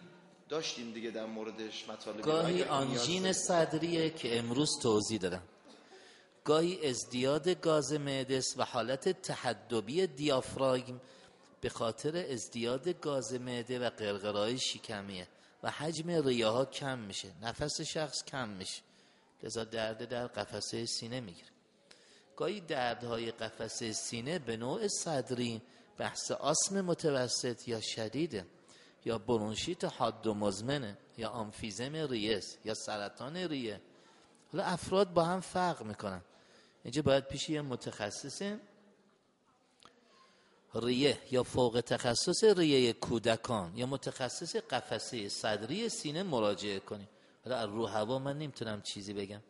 داشتیم دیگه در موردش مطالبی؟ گاهی آنژین صدریه که امروز توضیح دادم. گاهی ازدیاد گاز معدس و حالت تحدبی دیافراگم به خاطر ازدیاد گاز معده و قرقرای شکمیه و حجم ریه ها کم میشه. نفس شخص کم میشه. لذا درد در قفسه سینه می‌گیره. گاهی دردهای قفسه سینه به نوع صدری بحث آسم متوسط یا شدیده یا برونشیت حاد و مزمنه یا آمفیزم ریس یا سرطان ریه. حالا افراد با هم فرق می‌کنن. اینجا باید پیش یه متخصص ریه یا فوق تخصص ریه کودکان یا متخصص قفسه صدری سینه مراجعه کنیم. حالا از رو هوا من نمی‌تونم چیزی بگم.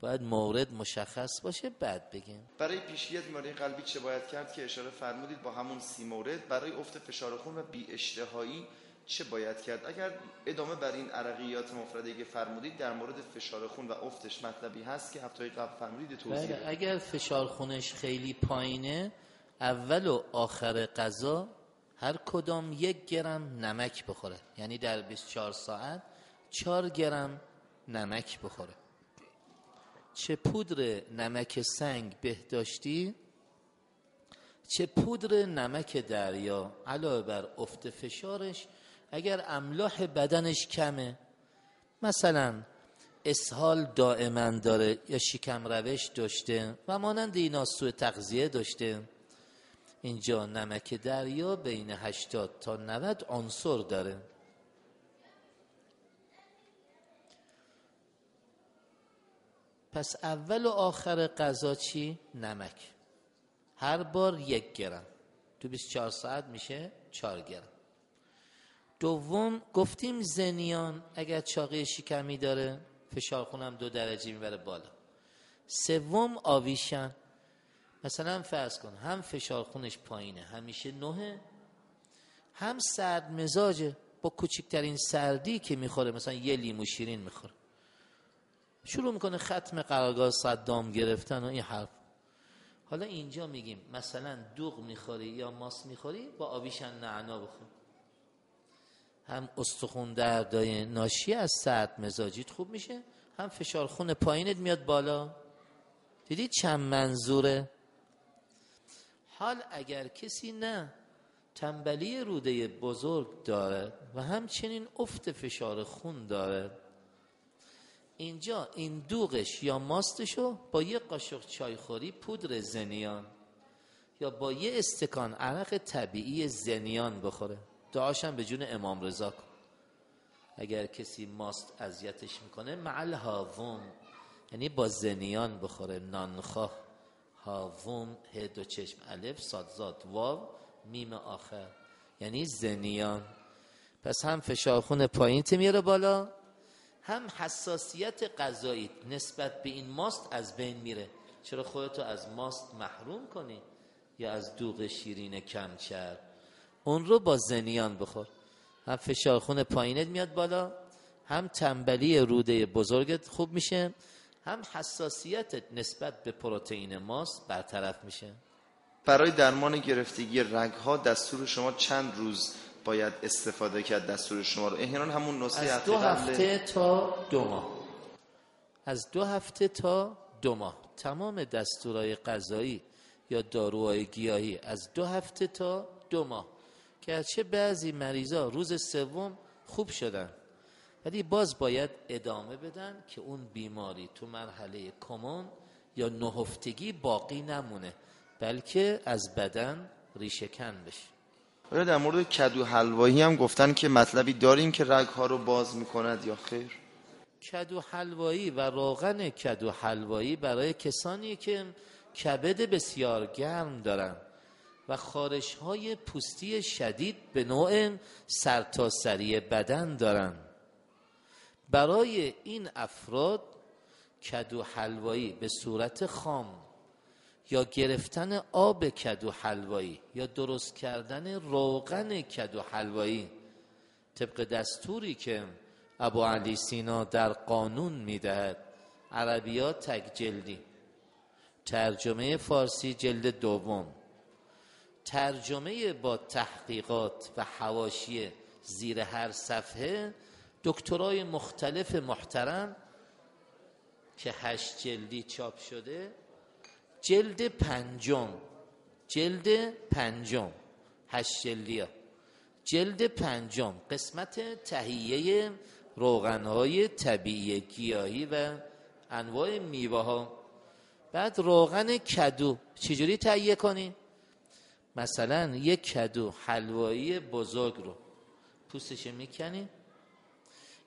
باید مورد مشخص باشه بعد بگیم. برای پیشگیری از بیماری قلبی چه باید کرد؟ که اشاره فرمودید با همون سی مورد برای افت فشار خون و بی اشتهایی چه باید کرد؟ اگر ادامه بر این عرقیات مفرده که فرمودید در مورد فشار خون و افتش مطلبی هست که هفته قبل فرمودید توضیح بله اگر فشار خونش خیلی پایینه اول و آخر غذا هر کدام یک گرم نمک بخوره. یعنی در 24 ساعت 4 گرم نمک بخوره. چه پودر نمک سنگ بهداشتی چه پودر نمک دریا. علاوه بر افت فشارش اگر املاح بدنش کمه. مثلا اسهال دائما داره یا شکم روش داشته و مانند اینا سوء تغذیه داشته. اینجا نمک دریا بین 80 تا 90 عنصر داره. پس اول و آخر غذا چی؟ نمک. هر بار یک گرم. تو 24 ساعت میشه 4 گرم. دوم گفتیم زنیان اگر چاقی شکمی داره فشار خونم دو درجه می‌بره بالا. سوم آویشن. مثلا فرض کن هم فشار خونش پایینه همیشه نهه هم سرد مزاجه. با کوچکترین سردی که می‌خوره مثلا یه لیمو شیرین می‌خوره. شروع می‌کنه ختم قرارگاه صدام گرفتن و این حرف. حالا اینجا میگیم مثلا دوغ می‌خوری یا ماس می‌خوری با آبیشن نعنا بخور. هم استخون دردای ناشی از سرد مزاجیت خوب میشه هم فشار خون پایینت میاد بالا. دیدید چند منظوره؟ حال اگر کسی نه تنبلی روده بزرگ داره و همچنین افت فشار خون داره. اینجا این دوغش یا ماستشو با یه قاشق چایخوری پودر زنیان یا با یه استکان عرق طبیعی زنیان بخوره. دعاشم به جون امام رضا کن. اگر کسی ماست اذیتش می‌کنه معل هاوم. یعنی با زنیان بخوره. نانخواه. هاوم هد و چشم الف صاد واو میم آخر. یعنی زنیان. پس هم فشار خون پایین میاره بالا. هم حساسیت غذایی نسبت به این ماست از بین میره. چرا خودتو از ماست محروم کنی یا از دوغ شیرین کمچر اون رو با زنیان بخور. هم فشار خون پایینت میاد بالا هم تنبلی روده بزرگت خوب میشه هم حساسیتت نسبت به پروتئین ماست برطرف میشه. برای درمان گرفتگی رگ ها دستور شما چند روز باید استفاده کرد دستور شما رو. احیانا همون نسخه از دو هفته تا دو ماه. از دو هفته تا دو ماه. تمام دستورهای غذایی یا داروهای گیاهی از دو هفته تا دو ماه. که چه بعضی مریضا روز سوم خوب شدن. ولی باز باید ادامه بدن که اون بیماری تو مرحله کمون یا نهفتگی باقی نمونه بلکه از بدن ریشه کن بشه. آیا در مورد کدو حلوایی هم گفتن که مطلبی داریم که رگ ها رو باز می‌کند یا خیر. کدو حلوایی و روغن کدو حلوایی برای کسانی که کبد بسیار گرم دارن و خارش های پوستی شدید به نوع سرتاسری بدن دارن. برای این افراد کدو حلوایی به صورت خام یا گرفتن آب کدو حلوایی یا درست کردن روغن کدو حلوایی. طبق دستوری که ابو علی سینا در قانون می‌دهد. عربیا تک جلدی. ترجمه فارسی جلد دوم. ترجمه با تحقیقات و حواشی زیر هر صفحه دکترای مختلف محترم که هشت جلدی چاپ شده جلد پنجم. جلد پنجم. هشت جلد پنجم. قسمت تهیه روغنهای طبیعی گیاهی و انواع میوه ها بعد روغن کدو. چجوری تهیه کنی؟ مثلا یک کدو حلوایی بزرگ رو پوستش می‌کنی.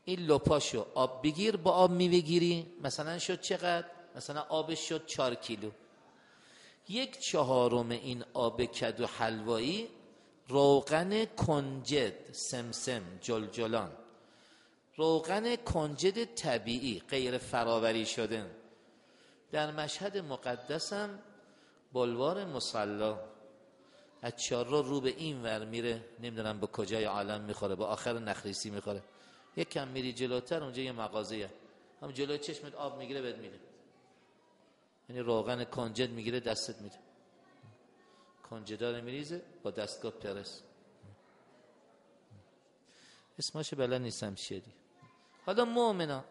این لپاشو آب بگیر با آب میبگیری مثلا شد چقدر؟ مثلا آبش شد چار کیلو. یک چهارم این آب کدو حلوایی روغن کنجد سمسم جلجلان. روغن کنجد طبیعی غیر فراوری شده. در مشهد مقدسم بلوار مسلا از چهار رو به این ور میره نمی‌دونم به کجای عالم می‌خوره به آخر نخریسی می‌خوره. یک کم میری جلوتر اونجا یه مغازه هم جلوی چشمت آب می‌گیره بهت میده. یعنی روغن کنجد می‌گیره دستت میده. کنجدار میریزه با دستگاه پرس. اسمش بلد نیستم چیه حالا مؤمنا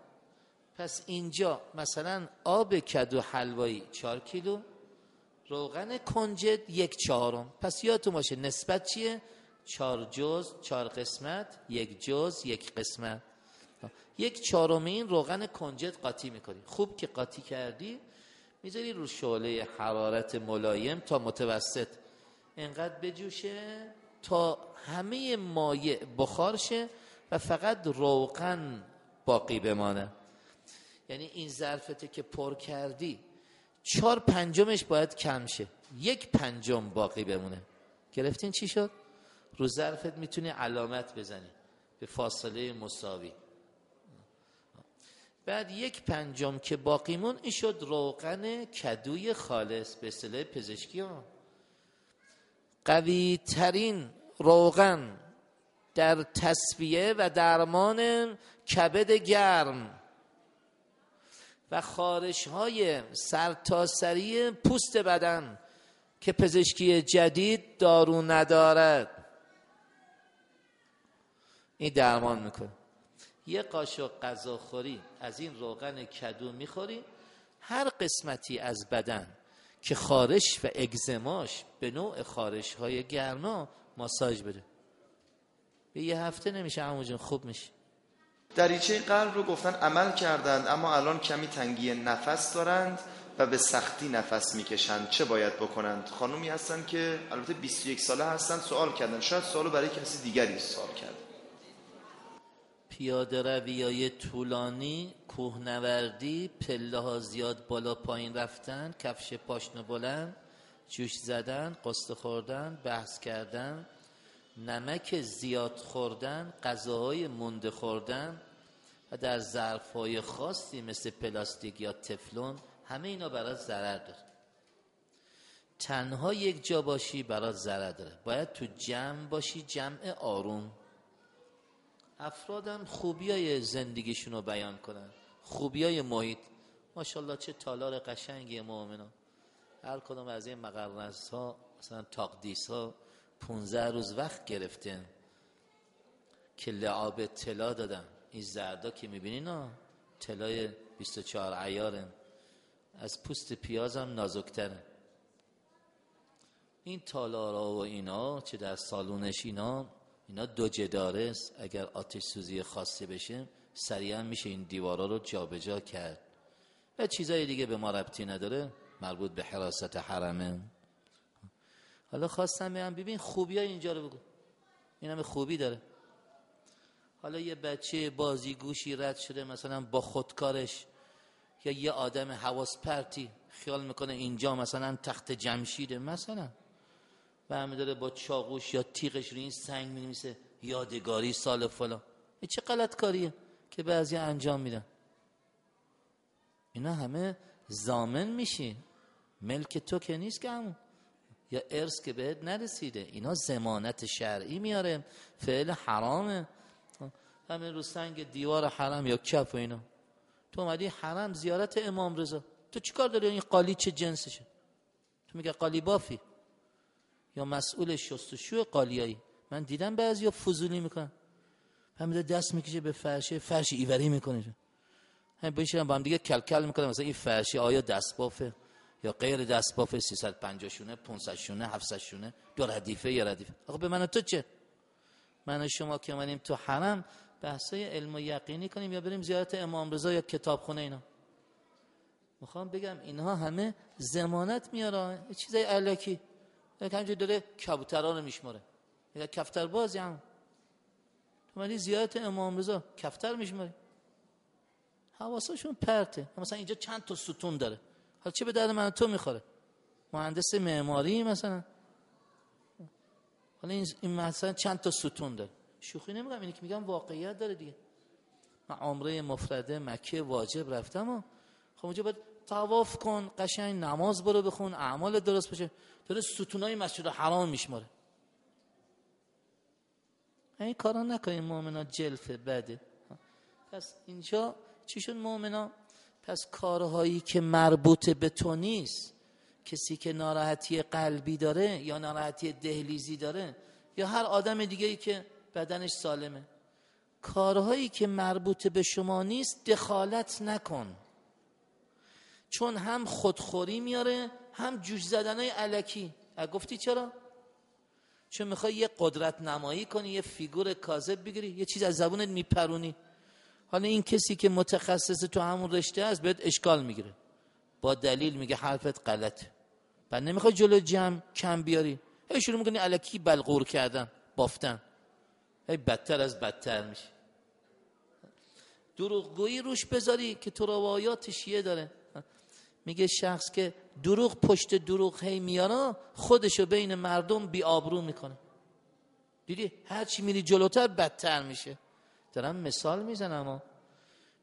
پس اینجا مثلا آب کدو حلوایی چهار کیلو روغن کنجد یک چهارم. پس یادتون باشه نسبت چیه؟ چهار جز چهار قسمت یک جز یک قسمت. یک چهارم این روغن کنجد قاطی می‌کنی. خوب که قاطی کردی می‌ذاری رو شعله حرارت ملایم تا متوسط. انقدر بجوشه تا همه مایع بخار شه و فقط روغن باقی بمانه. یعنی این ظرفته که پر کردی چهار پنجمش باید کم شه. یک پنجم باقی بمونه. گرفتین چی شد؟ رو ظرفت می‌تونی علامت بزنی. به فاصله مساوی. بعد یک پنجم که باقی مون این شد روغن کدوی خالص به اصطلاح پزشکی ها قوی ترین روغن در تصفیه و درمان کبد گرم و خارش های سرتاسری پوست بدن که پزشکی جدید دارو ندارد. این درمان می‌کنه. یه قاشق غذاخوری از این روغن کدو می‌خوری. هر قسمتی از بدن که خارش و اگزماش به نوع خارش های گرما ماساژ بده. به یه هفته نمیشه همون خوب میشه. دریچه قلب رو گفتن عمل کردند اما الان کمی تنگی نفس دارند و به سختی نفس می‌کشند. چه باید بکنند؟ خانومی هستن که البته 21 ساله هستند سوال کردن. شاید سوالو برای کسی دیگری سوال کرد. پیاده رویای طولانی کوهنوردی پله ها زیاد بالا پایین رفتن کفش پاشنه بلند جوش زدن قصد خوردن بحث کردن نمک زیاد خوردن غذاهای منده خوردن و در ظرف های خاصی مثل پلاستیک یا تفلون همه اینا برات ضرر داره. تنها یک جا باشی برات ضرر داره. باید تو جمع باشی جمع آروم. افرادم خوبی های زندگیشون رو بیان کنن. خوبی های محیط. ماشاءالله چه تالار قشنگی مؤمنان هر کدوم از این مقرنس ها مثلا تاقدیس ها 15 روز وقت گرفتن. که لعاب طلا دادن. این زردا که می‌بینین ها طلای 24 عیارن. از پوست پیاز هم نازکتره. این تالارا و اینا چه در سالونش اینا اینا دو جداره است اگر آتش سوزی خاصی بشه سریعا میشه این دیوارا رو جابجا جا کرد. و چیزای دیگه به ما ربطی نداره مربوط به حراست حرمه. حالا خواستم بگم ببین خوبی های اینجا رو بگو. این همه خوبی داره. حالا یه بچه بازیگوشی رد شده مثلا با خودکارش یا یه آدم حواس پرتی خیال می‌کنه اینجا مثلا تخت جمشیده مثلا. و همه داره با چاقوش یا تیغش رو این سنگ می‌نویسه یادگاری سال فلان. این چه غلط کاریه که بعضی انجام میدن؟ اینا همه زامن میشین. ملک تو که نیست که همون. یا ارث که بهت نرسیده. اینا زمانت شرعی میاره. فعل حرامه. همه رو سنگ دیوار حرم یا کف و اینا. تو اومدی حرم زیارت امام رضا. تو چیکار داری؟ این قالی چه جنسشه؟ تو میگه قالی بافی. یا مسئول شستشو قالیایی. من دیدم بعضی فضولی می‌کنن. همین دست می‌کشه به فرشه فرش ایوری می‌کنه. هم بشینم با هم دیگه کل کل می‌کنم مثلا این فرشی آیا دست بافه یا غیر دست بافه؟ 350 شونه 500 شونه 700 شونه. دو ردیفه یا ردیفه. آقا به من تو چه؟ من و شما که منیم تو حرم بحثای علم و یقینی کنیم یا بریم زیارت امام رضا یا کتابخونه اینا؟ می‌خوام بگم اینها همه زمانت میاره. چیزای علکی یک همجور داره کبوترها میشماره. یک کفتر بازی هم. تو مالی زیارت امام رضا کفتر میشماره حواساشون پرته. مثلا اینجا چند تا ستون داره. حالا چه به درد من تو می‌خوره؟ مهندس معماری مثلا. حالا این مثلا چند تا ستون داره. شوخی نمیگم اینی که میگم واقعیت داره دیگه. من عمره مفرده مکه واجب رفتم و خب اونجا باید تواف کن قشنگ نماز برو بخون اعمال درست بشه داره ستونای مسجد حرام میشماره. این کارا نکنین مؤمنا جلفه بده. پس اینجا چی شد مؤمنا پس کارهایی که مربوط به تو نیست کسی که ناراحتی قلبی داره یا ناراحتی دهلیزی داره یا هر آدم دیگه ای که بدنش سالمه. کارهایی که مربوط به شما نیست دخالت نکن. چون هم خودخوری میاره هم جوش زدن های علکی گفتی چرا؟ چون می‌خوای یه قدرت نمایی کنی یه فیگور کاذب بگیری یه چیز از زبونت میپرونی. حالا این کسی که متخصص تو همون رشته است بهت اشکال می‌گیره. با دلیل میگه حرفت غلطه. بعد نمی‌خوای جلو جمع کم بیاری. هی شروع می‌کنی علکی بلغور کردن بافتن. هی بدتر از بدتر میشه دروغگویی روش بذاری که تو روایاتش یه داره. میگه شخص که دروغ پشت دروغ هی میاره خودشو بین مردم بی آبرو می‌کنه. دیدی؟ هرچی میری جلوتر بدتر میشه. دارم مثال می‌زنم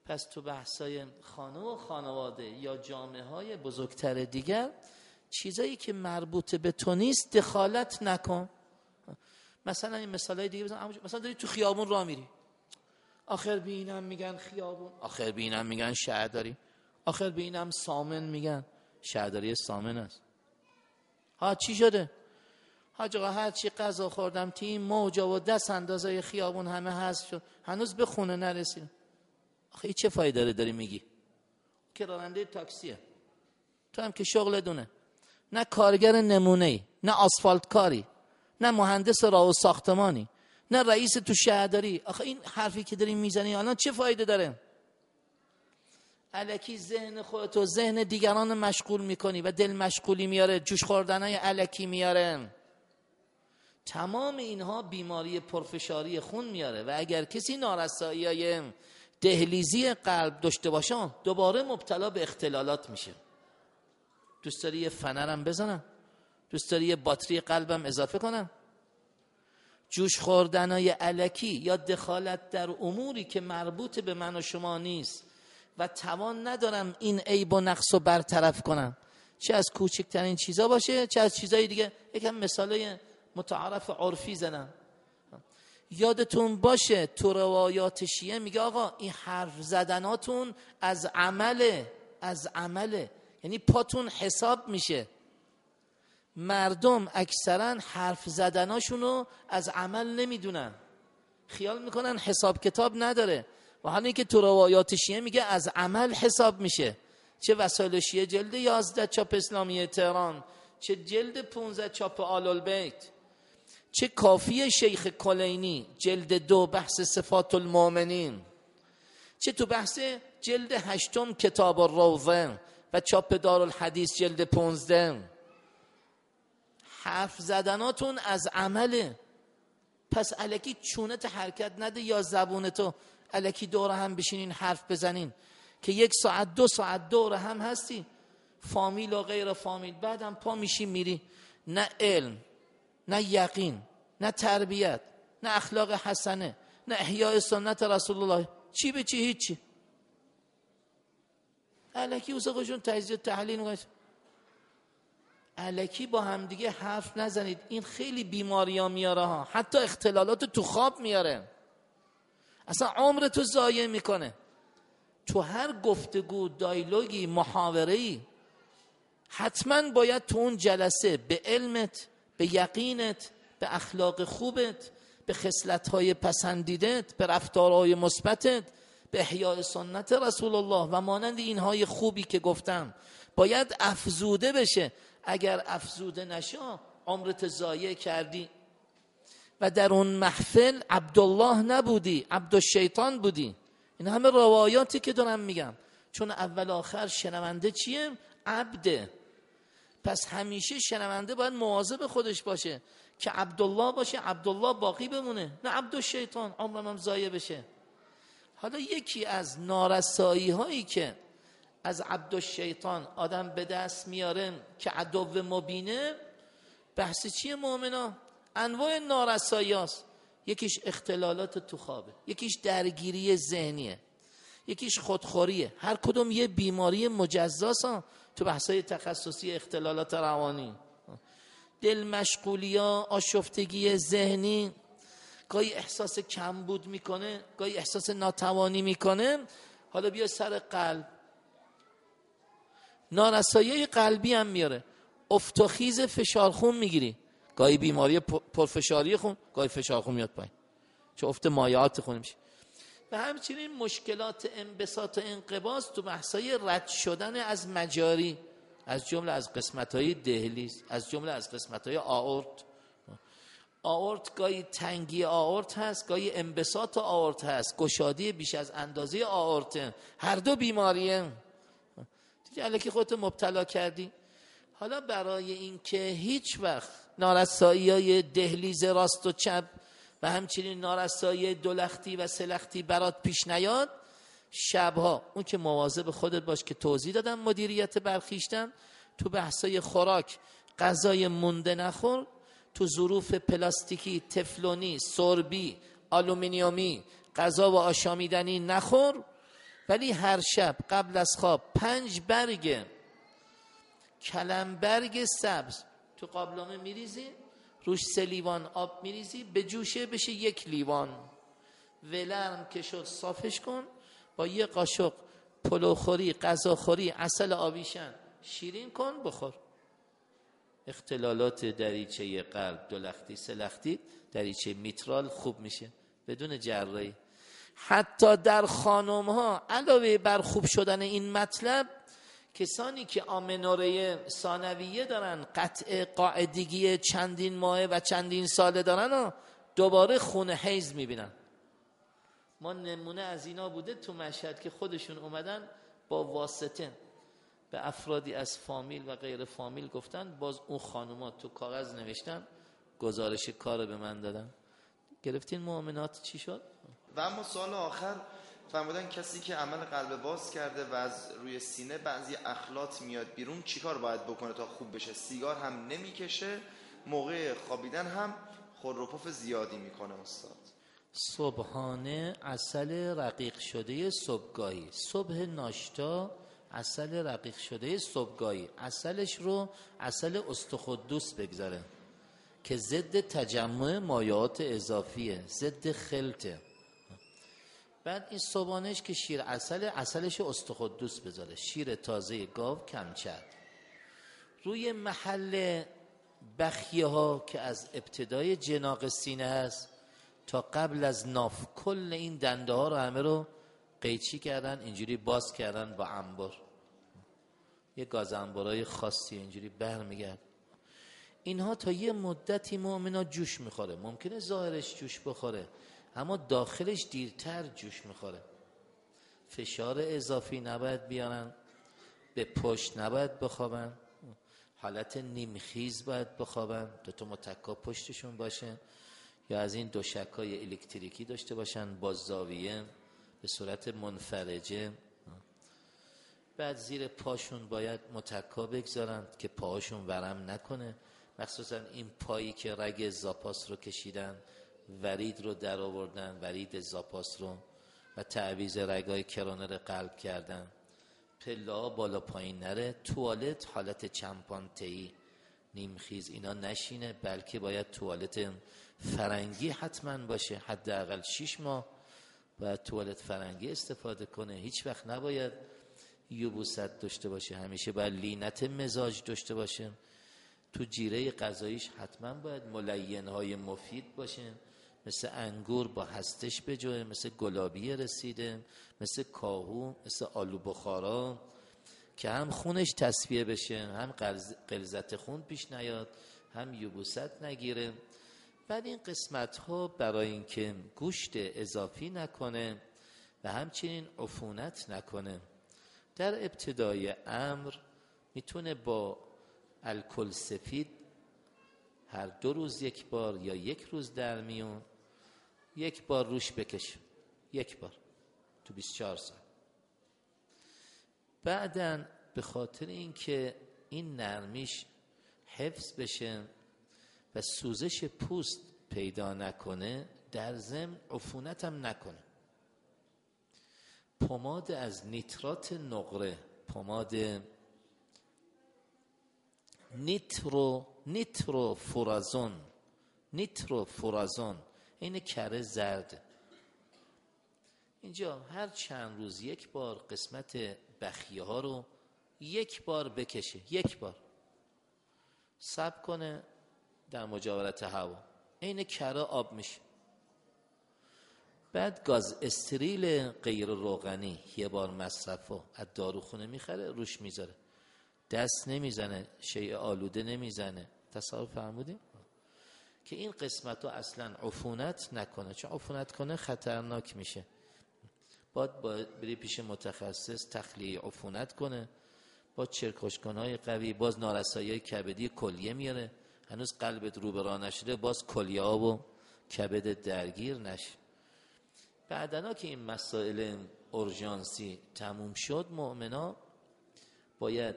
پس تو بحثای خانه و خانواده یا جامعه های بزرگتر دیگر چیزایی که مربوط به تو نیست دخالت نکن. مثلا این مثال های دیگه بزن. مثلا داری تو خیابون را میری. آخر بینم میگن خیابون. آخر بینم میگن شهرداری. آخر بینم سامن میگن. شهرداری سامن است. ها چی شده؟ حاج آقا هر چی غذا خوردم تیم موجا و دست اندازه خیابون همه هست شد. هنوز به خونه نرسید آخه چه فایده داره؟ داری میگی؟ که راننده تاکسیه. تو هم که شغل دونه. نه کارگر نمونه ای نه آسفالت کاری نه مهندس راه و ساختمانی نه رئیس تو شهرداری. آخه این حرفی که داری می‌زنی الان چه فایده داره؟ علکی ذهن خودت و ذهن دیگران مشغول می‌کنی و دل مشغولی میاره جوش خوردنهای علکی میاره. تمام اینها بیماری پرفشاری خون میاره و اگر کسی نارسایی های دهلیزی قلب داشته باشه دوباره مبتلا به اختلالات میشه. دوست داری یه فنرم بزنم؟ دوست داری یه باتری قلبم اضافه کنم؟ جوش خوردنای علکی یا دخالت در اموری که مربوط به من و شما نیست. و توان ندارم این عیب و نقص رو برطرف کنم. چه از کوچکترین چیزا باشه چه از چیزای دیگه. یکم مثالای متعارف عرفی زنم یادتون باشه تو روایات شیعه میگه آقا این حرف زدناتون از عمله از عمله. یعنی پاتون حساب میشه. مردم اکثرا حرف زدناشونو از عمل نمی‌دونن. خیال می‌کنن حساب کتاب نداره. و حالا که تو روایات شیعه میگه از عمل حساب میشه. چه وسایل شیعه جلد 11 چاپ اسلامی تهران چه جلد 15 چاپ آل البیت چه کافی شیخ کلینی جلد دو بحث صفات المؤمنین چه تو بحث جلد هشتم کتاب الروضه و چاپ دار الحدیث جلد پونزده. حرف زدناتون از عمله. پس علکی چونت حرکت نده یا زبونتو علکی دور هم بشینین حرف بزنین. که یک ساعت دو ساعت دور هم هستی. فامیل و غیر فامیل. بعدم پا میشی میری. نه علم نه یقین نه تربیت نه اخلاق حسنه نه احیاء سنت رسول الله. چی به چی هیچی؟ علکی اوسقشون تجزیه تحلیل علکی با همدیگه حرف نزنید. این خیلی بیماری ها میاره ها. حتی اختلالات تو خواب میاره. اصلا عمر تو ضایع می‌کنه. تو هر گفتگو دایلوگی محاوره ای حتما باید تو اون جلسه به علمت به یقینت به اخلاق خوبت به خصلت‌های پسندیدت به رفتارهای مثبتت به احیاء سنت رسول الله و مانند اینهای خوبی که گفتم. باید افزوده بشه. اگر افزوده نشه عمرت ضایع کردی. و در اون محفل عبدالله نبودی عبدالشیطان بودی. این همه روایاتی که دارم میگم. چون اول آخر شنونده چیه؟ عبده. پس همیشه شنونده باید مواظب خودش باشه که عبدالله باشه عبدالله باقی بمونه. نه عبدالشیطان عمرم هم ضایع بشه. حالا یکی از نارسایی هایی که از عبدالشیطان آدم به دست میاره که عدو مبینه بحث چیه مؤمنا انواع نارسایی هست یکیش اختلالات تو خوابه. یکیش درگیری ذهنیه. یکیش خودخوریه. هر کدوم یه بیماری مجزاست. تو بحثای تخصصی اختلالات روانی. دل مشغولی ها آشفتگی ذهنی. گاهی احساس کمبود می‌کنه گاهی احساس ناتوانی می‌کنه. حالا بیا سر قلب. نارسایی قلبی هم میاره. افتخیز فشار خون می‌گیری. گاهی بیماری پرفشاری خون گاهی فشار خون میاد پایین. چه افت مایعات خون میشه. و همچنین مشکلات انبساط و انقباض تو بحثای رد شدن از مجاری از جمله از قسمت های دهلیز از جمله از قسمت های آورت آورت گاهی تنگی آورت هست گاهی انبساط آورت هست گشادی بیش از اندازه آورت هر دو بیماریه. دیگه علیکی خودت مبتلا کردی. حالا برای اینکه هیچ وقت نارسایی های دهلیز راست و چپ و همچنین نارسایی دولختی و سه‌لختی برات پیش نیاد شبها اون که مواظب خودت باش که توضیح دادم مدیریت برخویشتن تو بحثای خوراک غذای مونده نخور تو ظروف پلاستیکی تفلونی سربی آلومینیومی غذا و آشامیدنی نخور. ولی هر شب قبل از خواب پنج برگ کلمبرگ سبز. تو قابلمه میریزی روش سه لیوان آب میریزی به جوشه بشه یک لیوان. ولرم که شد صافش کن با یه قاشق پلوخوری غذاخوری اصل آبیشن شیرین کن بخور. اختلالات دریچه قلب دولختی سلختی دریچه میترال خوب میشه. بدون جراحی. حتی در خانم ها علاوه بر خوب شدن این مطلب کسانی که آمنوره ثانویه دارن قطع قاعدگی چندین ماه و چندین ساله دارن و دوباره خون حیز می‌بینن ما نمونه از اینا بوده تو مشهد که خودشون اومدن با واسطه به افرادی از فامیل و غیر فامیل گفتن باز اون خانوما تو کاغذ نوشتن گزارش کار به من دادن گرفتین مؤمنات چی شد؟ و اما سال آخر فرمودن کسی که عمل قلب باز کرده و از روی سینه بعضی اخلاط میاد بیرون چیکار باید بکنه تا خوب بشه؟ سیگار هم نمی‌کشه موقع خوابیدن هم خروپف زیادی می‌کنه استاد. صبحانه اصل رقیق شده صبحگاهی. صبح ناشتا اصل رقیق شده صبحگاهی. اصلش رو اصل استخدوس بگذاره که ضد تجمع مایعات اضافیه ضد خلطه. بعد این صبحانش که شیر اصل اصلش استخدوس بذاره. شیر تازه گاو کمچد روی محل بخیه ها که از ابتدای جناق سینه هست تا قبل از ناف کل این دنده ها رو همه رو قیچی کردن اینجوری باز کردن با انبر یه گاز انبرای خاصی اینجوری برمیگرد. اینها تا یه مدتی مؤمنا جوش می‌خوره. ممکنه ظاهرش جوش بخوره. اما داخلش دیرتر جوش می‌خوره. فشار اضافی نباید بیارن به پشت نباید بخوابن حالت نیمخیز باید بخوابن دو تا متکا پشتشون باشه یا از این دو های الکتریکی داشته باشن با زاویه به صورت منفرجه. بعد زیر پاشون باید متکا بگذارند که پاهاشون ورم نکنه. مخصوصا این پایی که رگ زاپاس رو کشیدن ورید رو در آوردن ورید زاپاس رو و تعویز رگای کرانر قلب کردن. پلا بالا پایین نره توالت حالت چمپانتهی. نیمخیز اینا نشینه بلکه باید توالت فرنگی حتما باشه حداقل 6 ماه. باید توالت فرنگی استفاده کنه. هیچ وقت نباید یوبوست داشته باشه. همیشه باید لینت مزاج داشته باشه. تو جیره غذاییش حتما باید ملین های مفید باشه. مثل انگور با هستش بجوه مثل گلابی رسیده مثل کاهو مثل آلو بخارا که هم خونش تصفیه بشه هم قلزت خون پیش نیاد هم یوبوست نگیره. بعد این قسمت ها برای اینکه گوشت اضافی نکنه و همچنین عفونت نکنه در ابتدای امر می‌تونه با الکل سفید هر دو روز یک بار یا یک روز در میون یک بار روش بکش. یک بار. تو 24 ساعت بعدا به خاطر اینکه این نرمیش حفظ بشه و سوزش پوست پیدا نکنه در ضمن عفونت هم نکنه. پماد از نیترات نقره پماد نیترو نیترو فرازون نیترو فرازون این کره زرد. اینجا هر چند روز یک بار قسمت بخیه ها رو یک بار بکشه یک بار. سب کنه در مجاورت هوا. این کره آب میشه. بعد گاز استریل غیر روغنی یه بار مصرف و از داروخونه می‌خره روش می‌ذاره. دست نمی‌زنه شیء آلوده نمی‌زنه. تصور فرمودیم که این قسمت رو اصلا عفونت نکنه. چون عفونت کنه خطرناک میشه. باید, بری پیش متخصص تخلیه عفونت کنه. با چرکشکان های قوی باز نارسایی کبدی کلیه میاره. هنوز قلبت رو به نشده باز کلیه و کبد درگیر نشه بعدنا که این مسائل اورژانسی تموم شد مؤمنا باید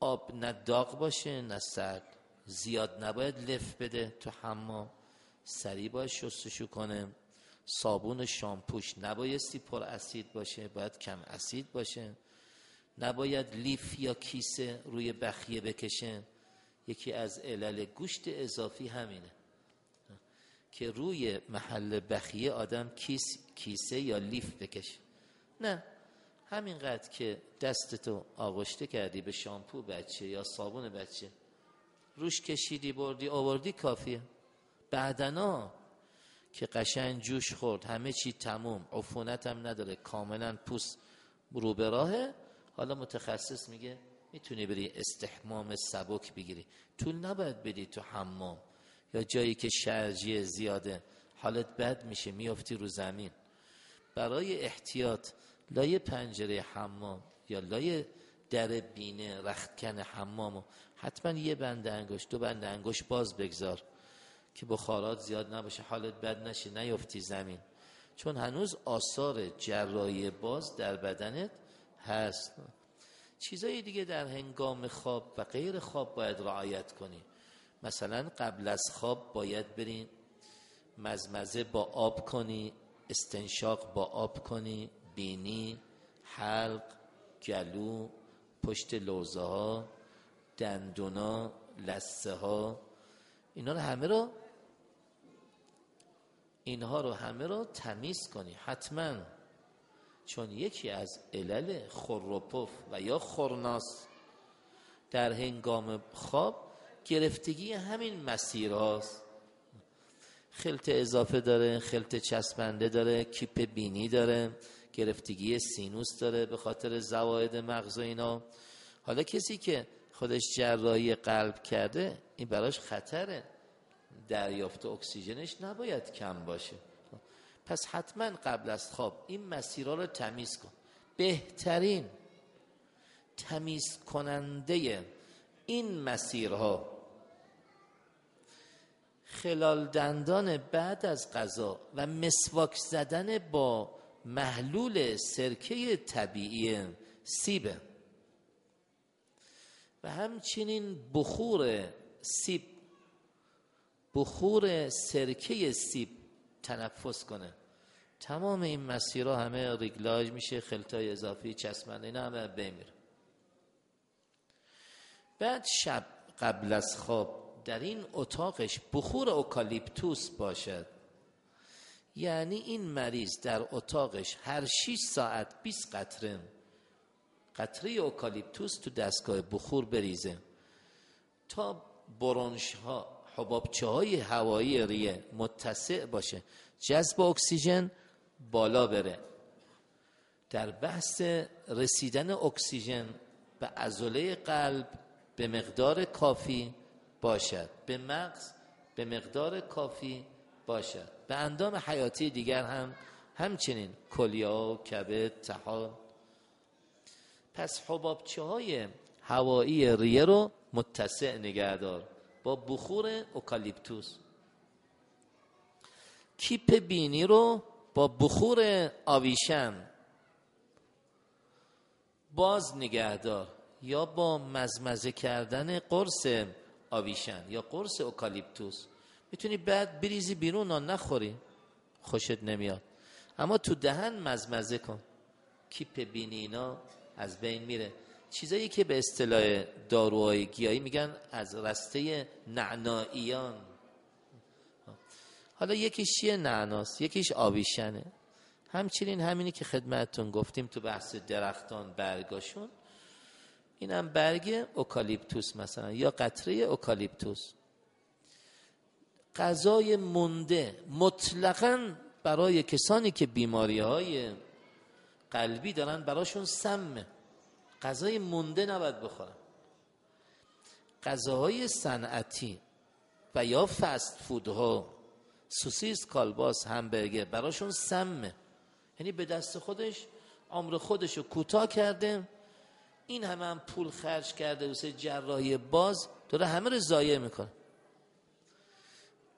آب نه داغ باشه نه سرد. زیاد نباید لف بده تو حمام. سریع باید شستشو کنه. صابون شامپوش نبایستی پر اسید باشه باید کم اسید باشه. نباید لیف یا کیسه روی بخیه بکشه. یکی از علل گوشت اضافی همینه. که روی محل بخیه آدم کیس، کیسه یا لیف بکشه. نه همینقدر که دستتو آغشته کردی به شامپو بچه یا صابون بچه. روش کشیدی بردی آوردی کافیه. بعدنا که قشنگ جوش خورد همه چی تموم. عفونت هم نداره کاملا پوست رو به راهه. حالا متخصص میگه می‌تونی بری استحمام سبک بگیری. طول نباید بدی تو حمام یا جایی که شرجی زیاده. حالت بد میشه میافتی رو زمین. برای احتیاط لای پنجره حمام یا لای در بینه رختکن حمامو حتما یه بند انگشت دو بند انگشت باز بگذار که بخارات زیاد نباشه حالت بد نشه نیفتی زمین. چون هنوز آثار جرایی باز در بدنت هست. چیزایی دیگه در هنگام خواب و غیر خواب باید رعایت کنی. مثلا قبل از خواب باید برین مزمزه با آب کنی استنشاق با آب کنی بینی حلق گلو پشت لوزه ها دندونا لسه ها اینا رو همه رو اینها رو همه رو تمیز کنی حتما. چون یکی از علل خروپف و یا خورناس در هنگام خواب گرفتگی همین مسیر هاست خلط اضافه داره خلط چسبنده داره کیپ بینی داره گرفتگی سینوس داره به خاطر زواید مغز و اینا. حالا کسی که خودش جراحی قلب کرده این براش خطره. دریافت اکسیژنش نباید کم باشه. پس حتما قبل از خواب این مسیرها رو تمیز کن. بهترین تمیز کننده این مسیرها خلال دندان بعد از غذا و مسواک زدن با محلول سرکه طبیعی سیبه. و همچنین بخور سیب بخور سرکه سیب تنفس کنه. تمام این مسیرها همه ریگلاژ میشه خلطای اضافی چسبنده اینا همه بمیره بعد شب قبل از خواب در این اتاقش بخور اوکالیپتوس باشد. یعنی این مریض در اتاقش هر 6 ساعت 20 قطره قطره اوکالیپتوس تو دستگاه بخور بریزه. تا برونش ها حبابچه های هوایی ریه متسع باشه جذب اکسیژن بالا بره. در بحث رسیدن اکسیژن به عضله قلب به مقدار کافی باشد. به مغز به مقدار کافی باشد. به اندام حیاتی دیگر هم همچنین کلیا کبد تحال پس حبابچه های هوایی ریه رو متسع نگهدار. با بخور اوکالیپتوس. کیپ بینی رو با بخور آویشن. باز نگهدار. یا با مزمزه کردن قرص آویشن یا قرص اوکالیپتوس. می‌تونی بعد بریزی بیرون و نخوری. خوشت نمیاد. اما تو دهن مزمزه کن. کیپ بینی اینا از بین میره. چیزایی که به اصطلاح داروهای گیاهی میگن از رسته نعناییان. حالا یکیش چیه؟ نعناست. یکیش آویشنه همچنین همینی که خدمتتون گفتیم تو بحث درختان برگاشون. اینم برگ اوکالیپتوس مثلا یا قطره اوکالیپتوس. غذای مونده مطلقا برای کسانی که بیماری های قلبی دارن براشون سمه. غذای مونده نباید بخورن. غذاهای صنعتی و یا فست فودها سوسیس کالباس همبرگر براشون سمه. یعنی به دست خودش عمر خودش رو کوتاه کرده. این همه هم پول خرج کرده واسه جراحی باز داره همه رو ضایع می‌کنه.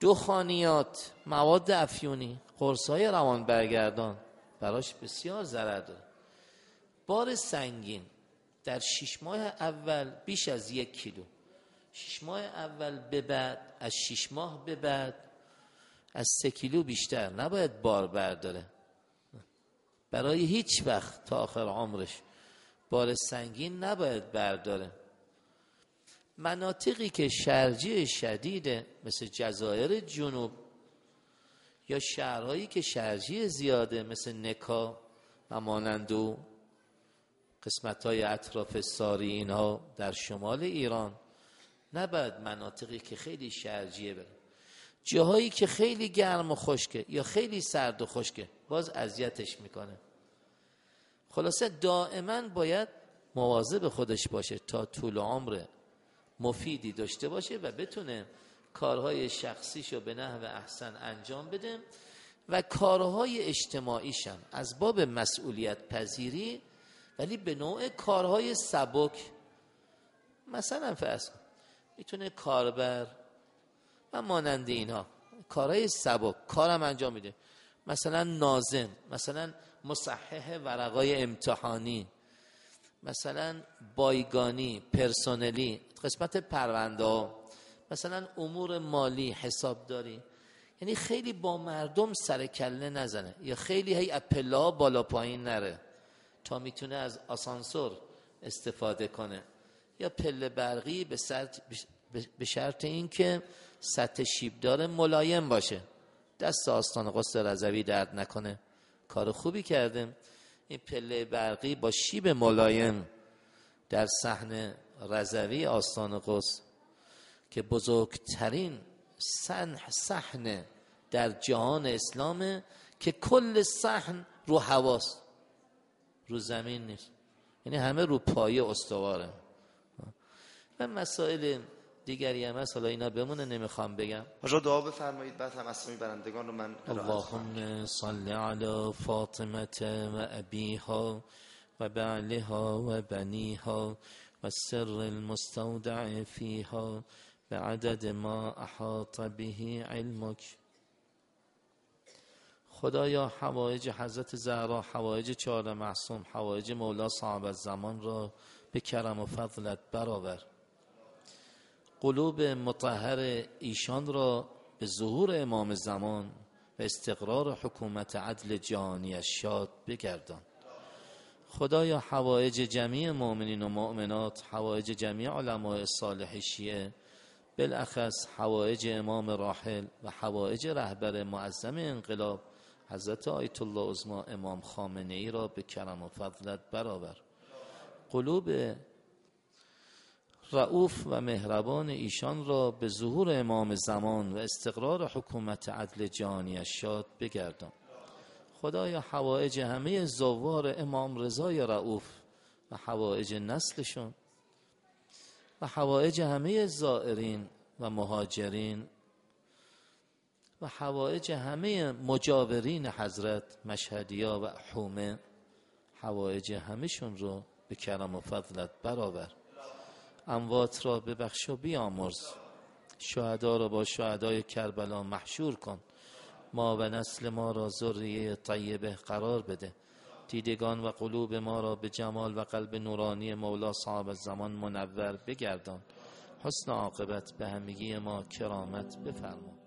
دخانیات مواد افیونی قرصای روان برگردان براش بسیار ضرر داره. بار سنگین در شش ماه اول بیش از یک کیلو. شش ماه اول به بعد از شش ماه به بعد از سه کیلو بیشتر. نباید بار برداره. برای هیچ وقت تا آخر عمرش بار سنگین نباید برداره. مناطقی که شرجی شدیده مثل جزایر جنوب یا شهرهایی که شرجی زیاده مثل نکا و مانندو قسمت های اطراف ساری اینها در شمال ایران نباید مناطقی که خیلی شرجیه بره. جاهایی که خیلی گرم و خشکه یا خیلی سرد و خشکه باز اذیتش می‌کنه. خلاصه دائما باید مواظب خودش باشه تا طول عمر مفیدی داشته باشه و بتونه کارهای شخصیشو به نحو احسن انجام بده و کارهای اجتماعیشم از باب مسئولیت پذیری ولی به نوع کارهای سبک. مثلا فرض می‌تونه کاربر و مانند اینها کارهای سبک کارم انجام میده. مثلا نازم مثلا مصحح ورقای امتحانی مثلا بایگانی پرسونلی قسمت پرونده مثلا امور مالی حسابداری. یعنی خیلی با مردم سر کله نزنه. یا خیلی هی اپلا بالا پایین نره تا می‌تونه از آسانسور استفاده کنه. یا پله برقی به, به شرط اینکه سطح شیبدار ملایم باشه. دست آستان قصد رضوی درد نکنه. کار خوبی کرده این پله برقی با شیب ملایم در صحن رضوی آستان قصد که بزرگترین صحن در جهان اسلامه که کل صحن رو هواست رو زمین نیست. یعنی همه رو پایه استواره. و مسائل دیگری هم هست حالا اینا بمونه نمی‌خوام بگم. حاجا دعا بفرمایید بعد هم اسمی برندگان رو من اللهم صل علی فاطمه و ابیها و بعلها و بنیها و سر المستودع فیها به عدد ما احاط به علمک. خدایا حوایج حضرت زهرا حوایج چهار معصوم حوایج مولا صاحب زمان را به کرم و فضلت برآور. قلوب مطهر ایشان را به ظهور امام زمان و استقرار حکومت عدل جهانیش شاد بگردان. خدایا حوایج جمعی مؤمنین و مؤمنات حوایج جمعی علماء صالح شیعه بالاخص حوایج امام راحل و حوایج رهبر معظم انقلاب حضرت آیت الله عظما امام خامنه ای را به کرم و فضلت برآور قلوب رعوف و مهربان ایشان را به ظهور امام زمان و استقرار حکومت عدل جهانیش شاد بگردان. خدایا حوائج همه زوار امام رضای رعوف و حوائج نسلشون و حوائج همه زائرین و مهاجرین و حوائج همه مجاورین حضرت مشهدیا و حومه حوائج همشون رو به کرم و فضلت برابر اموات را ببخش و بیامرز. شهدا را با شهدای کربلا محشور کن. ما و نسل ما را ذریه طیبه قرار بده. دیدگان و قلوب ما را به جمال و قلب نورانی مولا صاحب زمان منور بگردان. حسن عاقبت به همگی ما کرامت بفرما.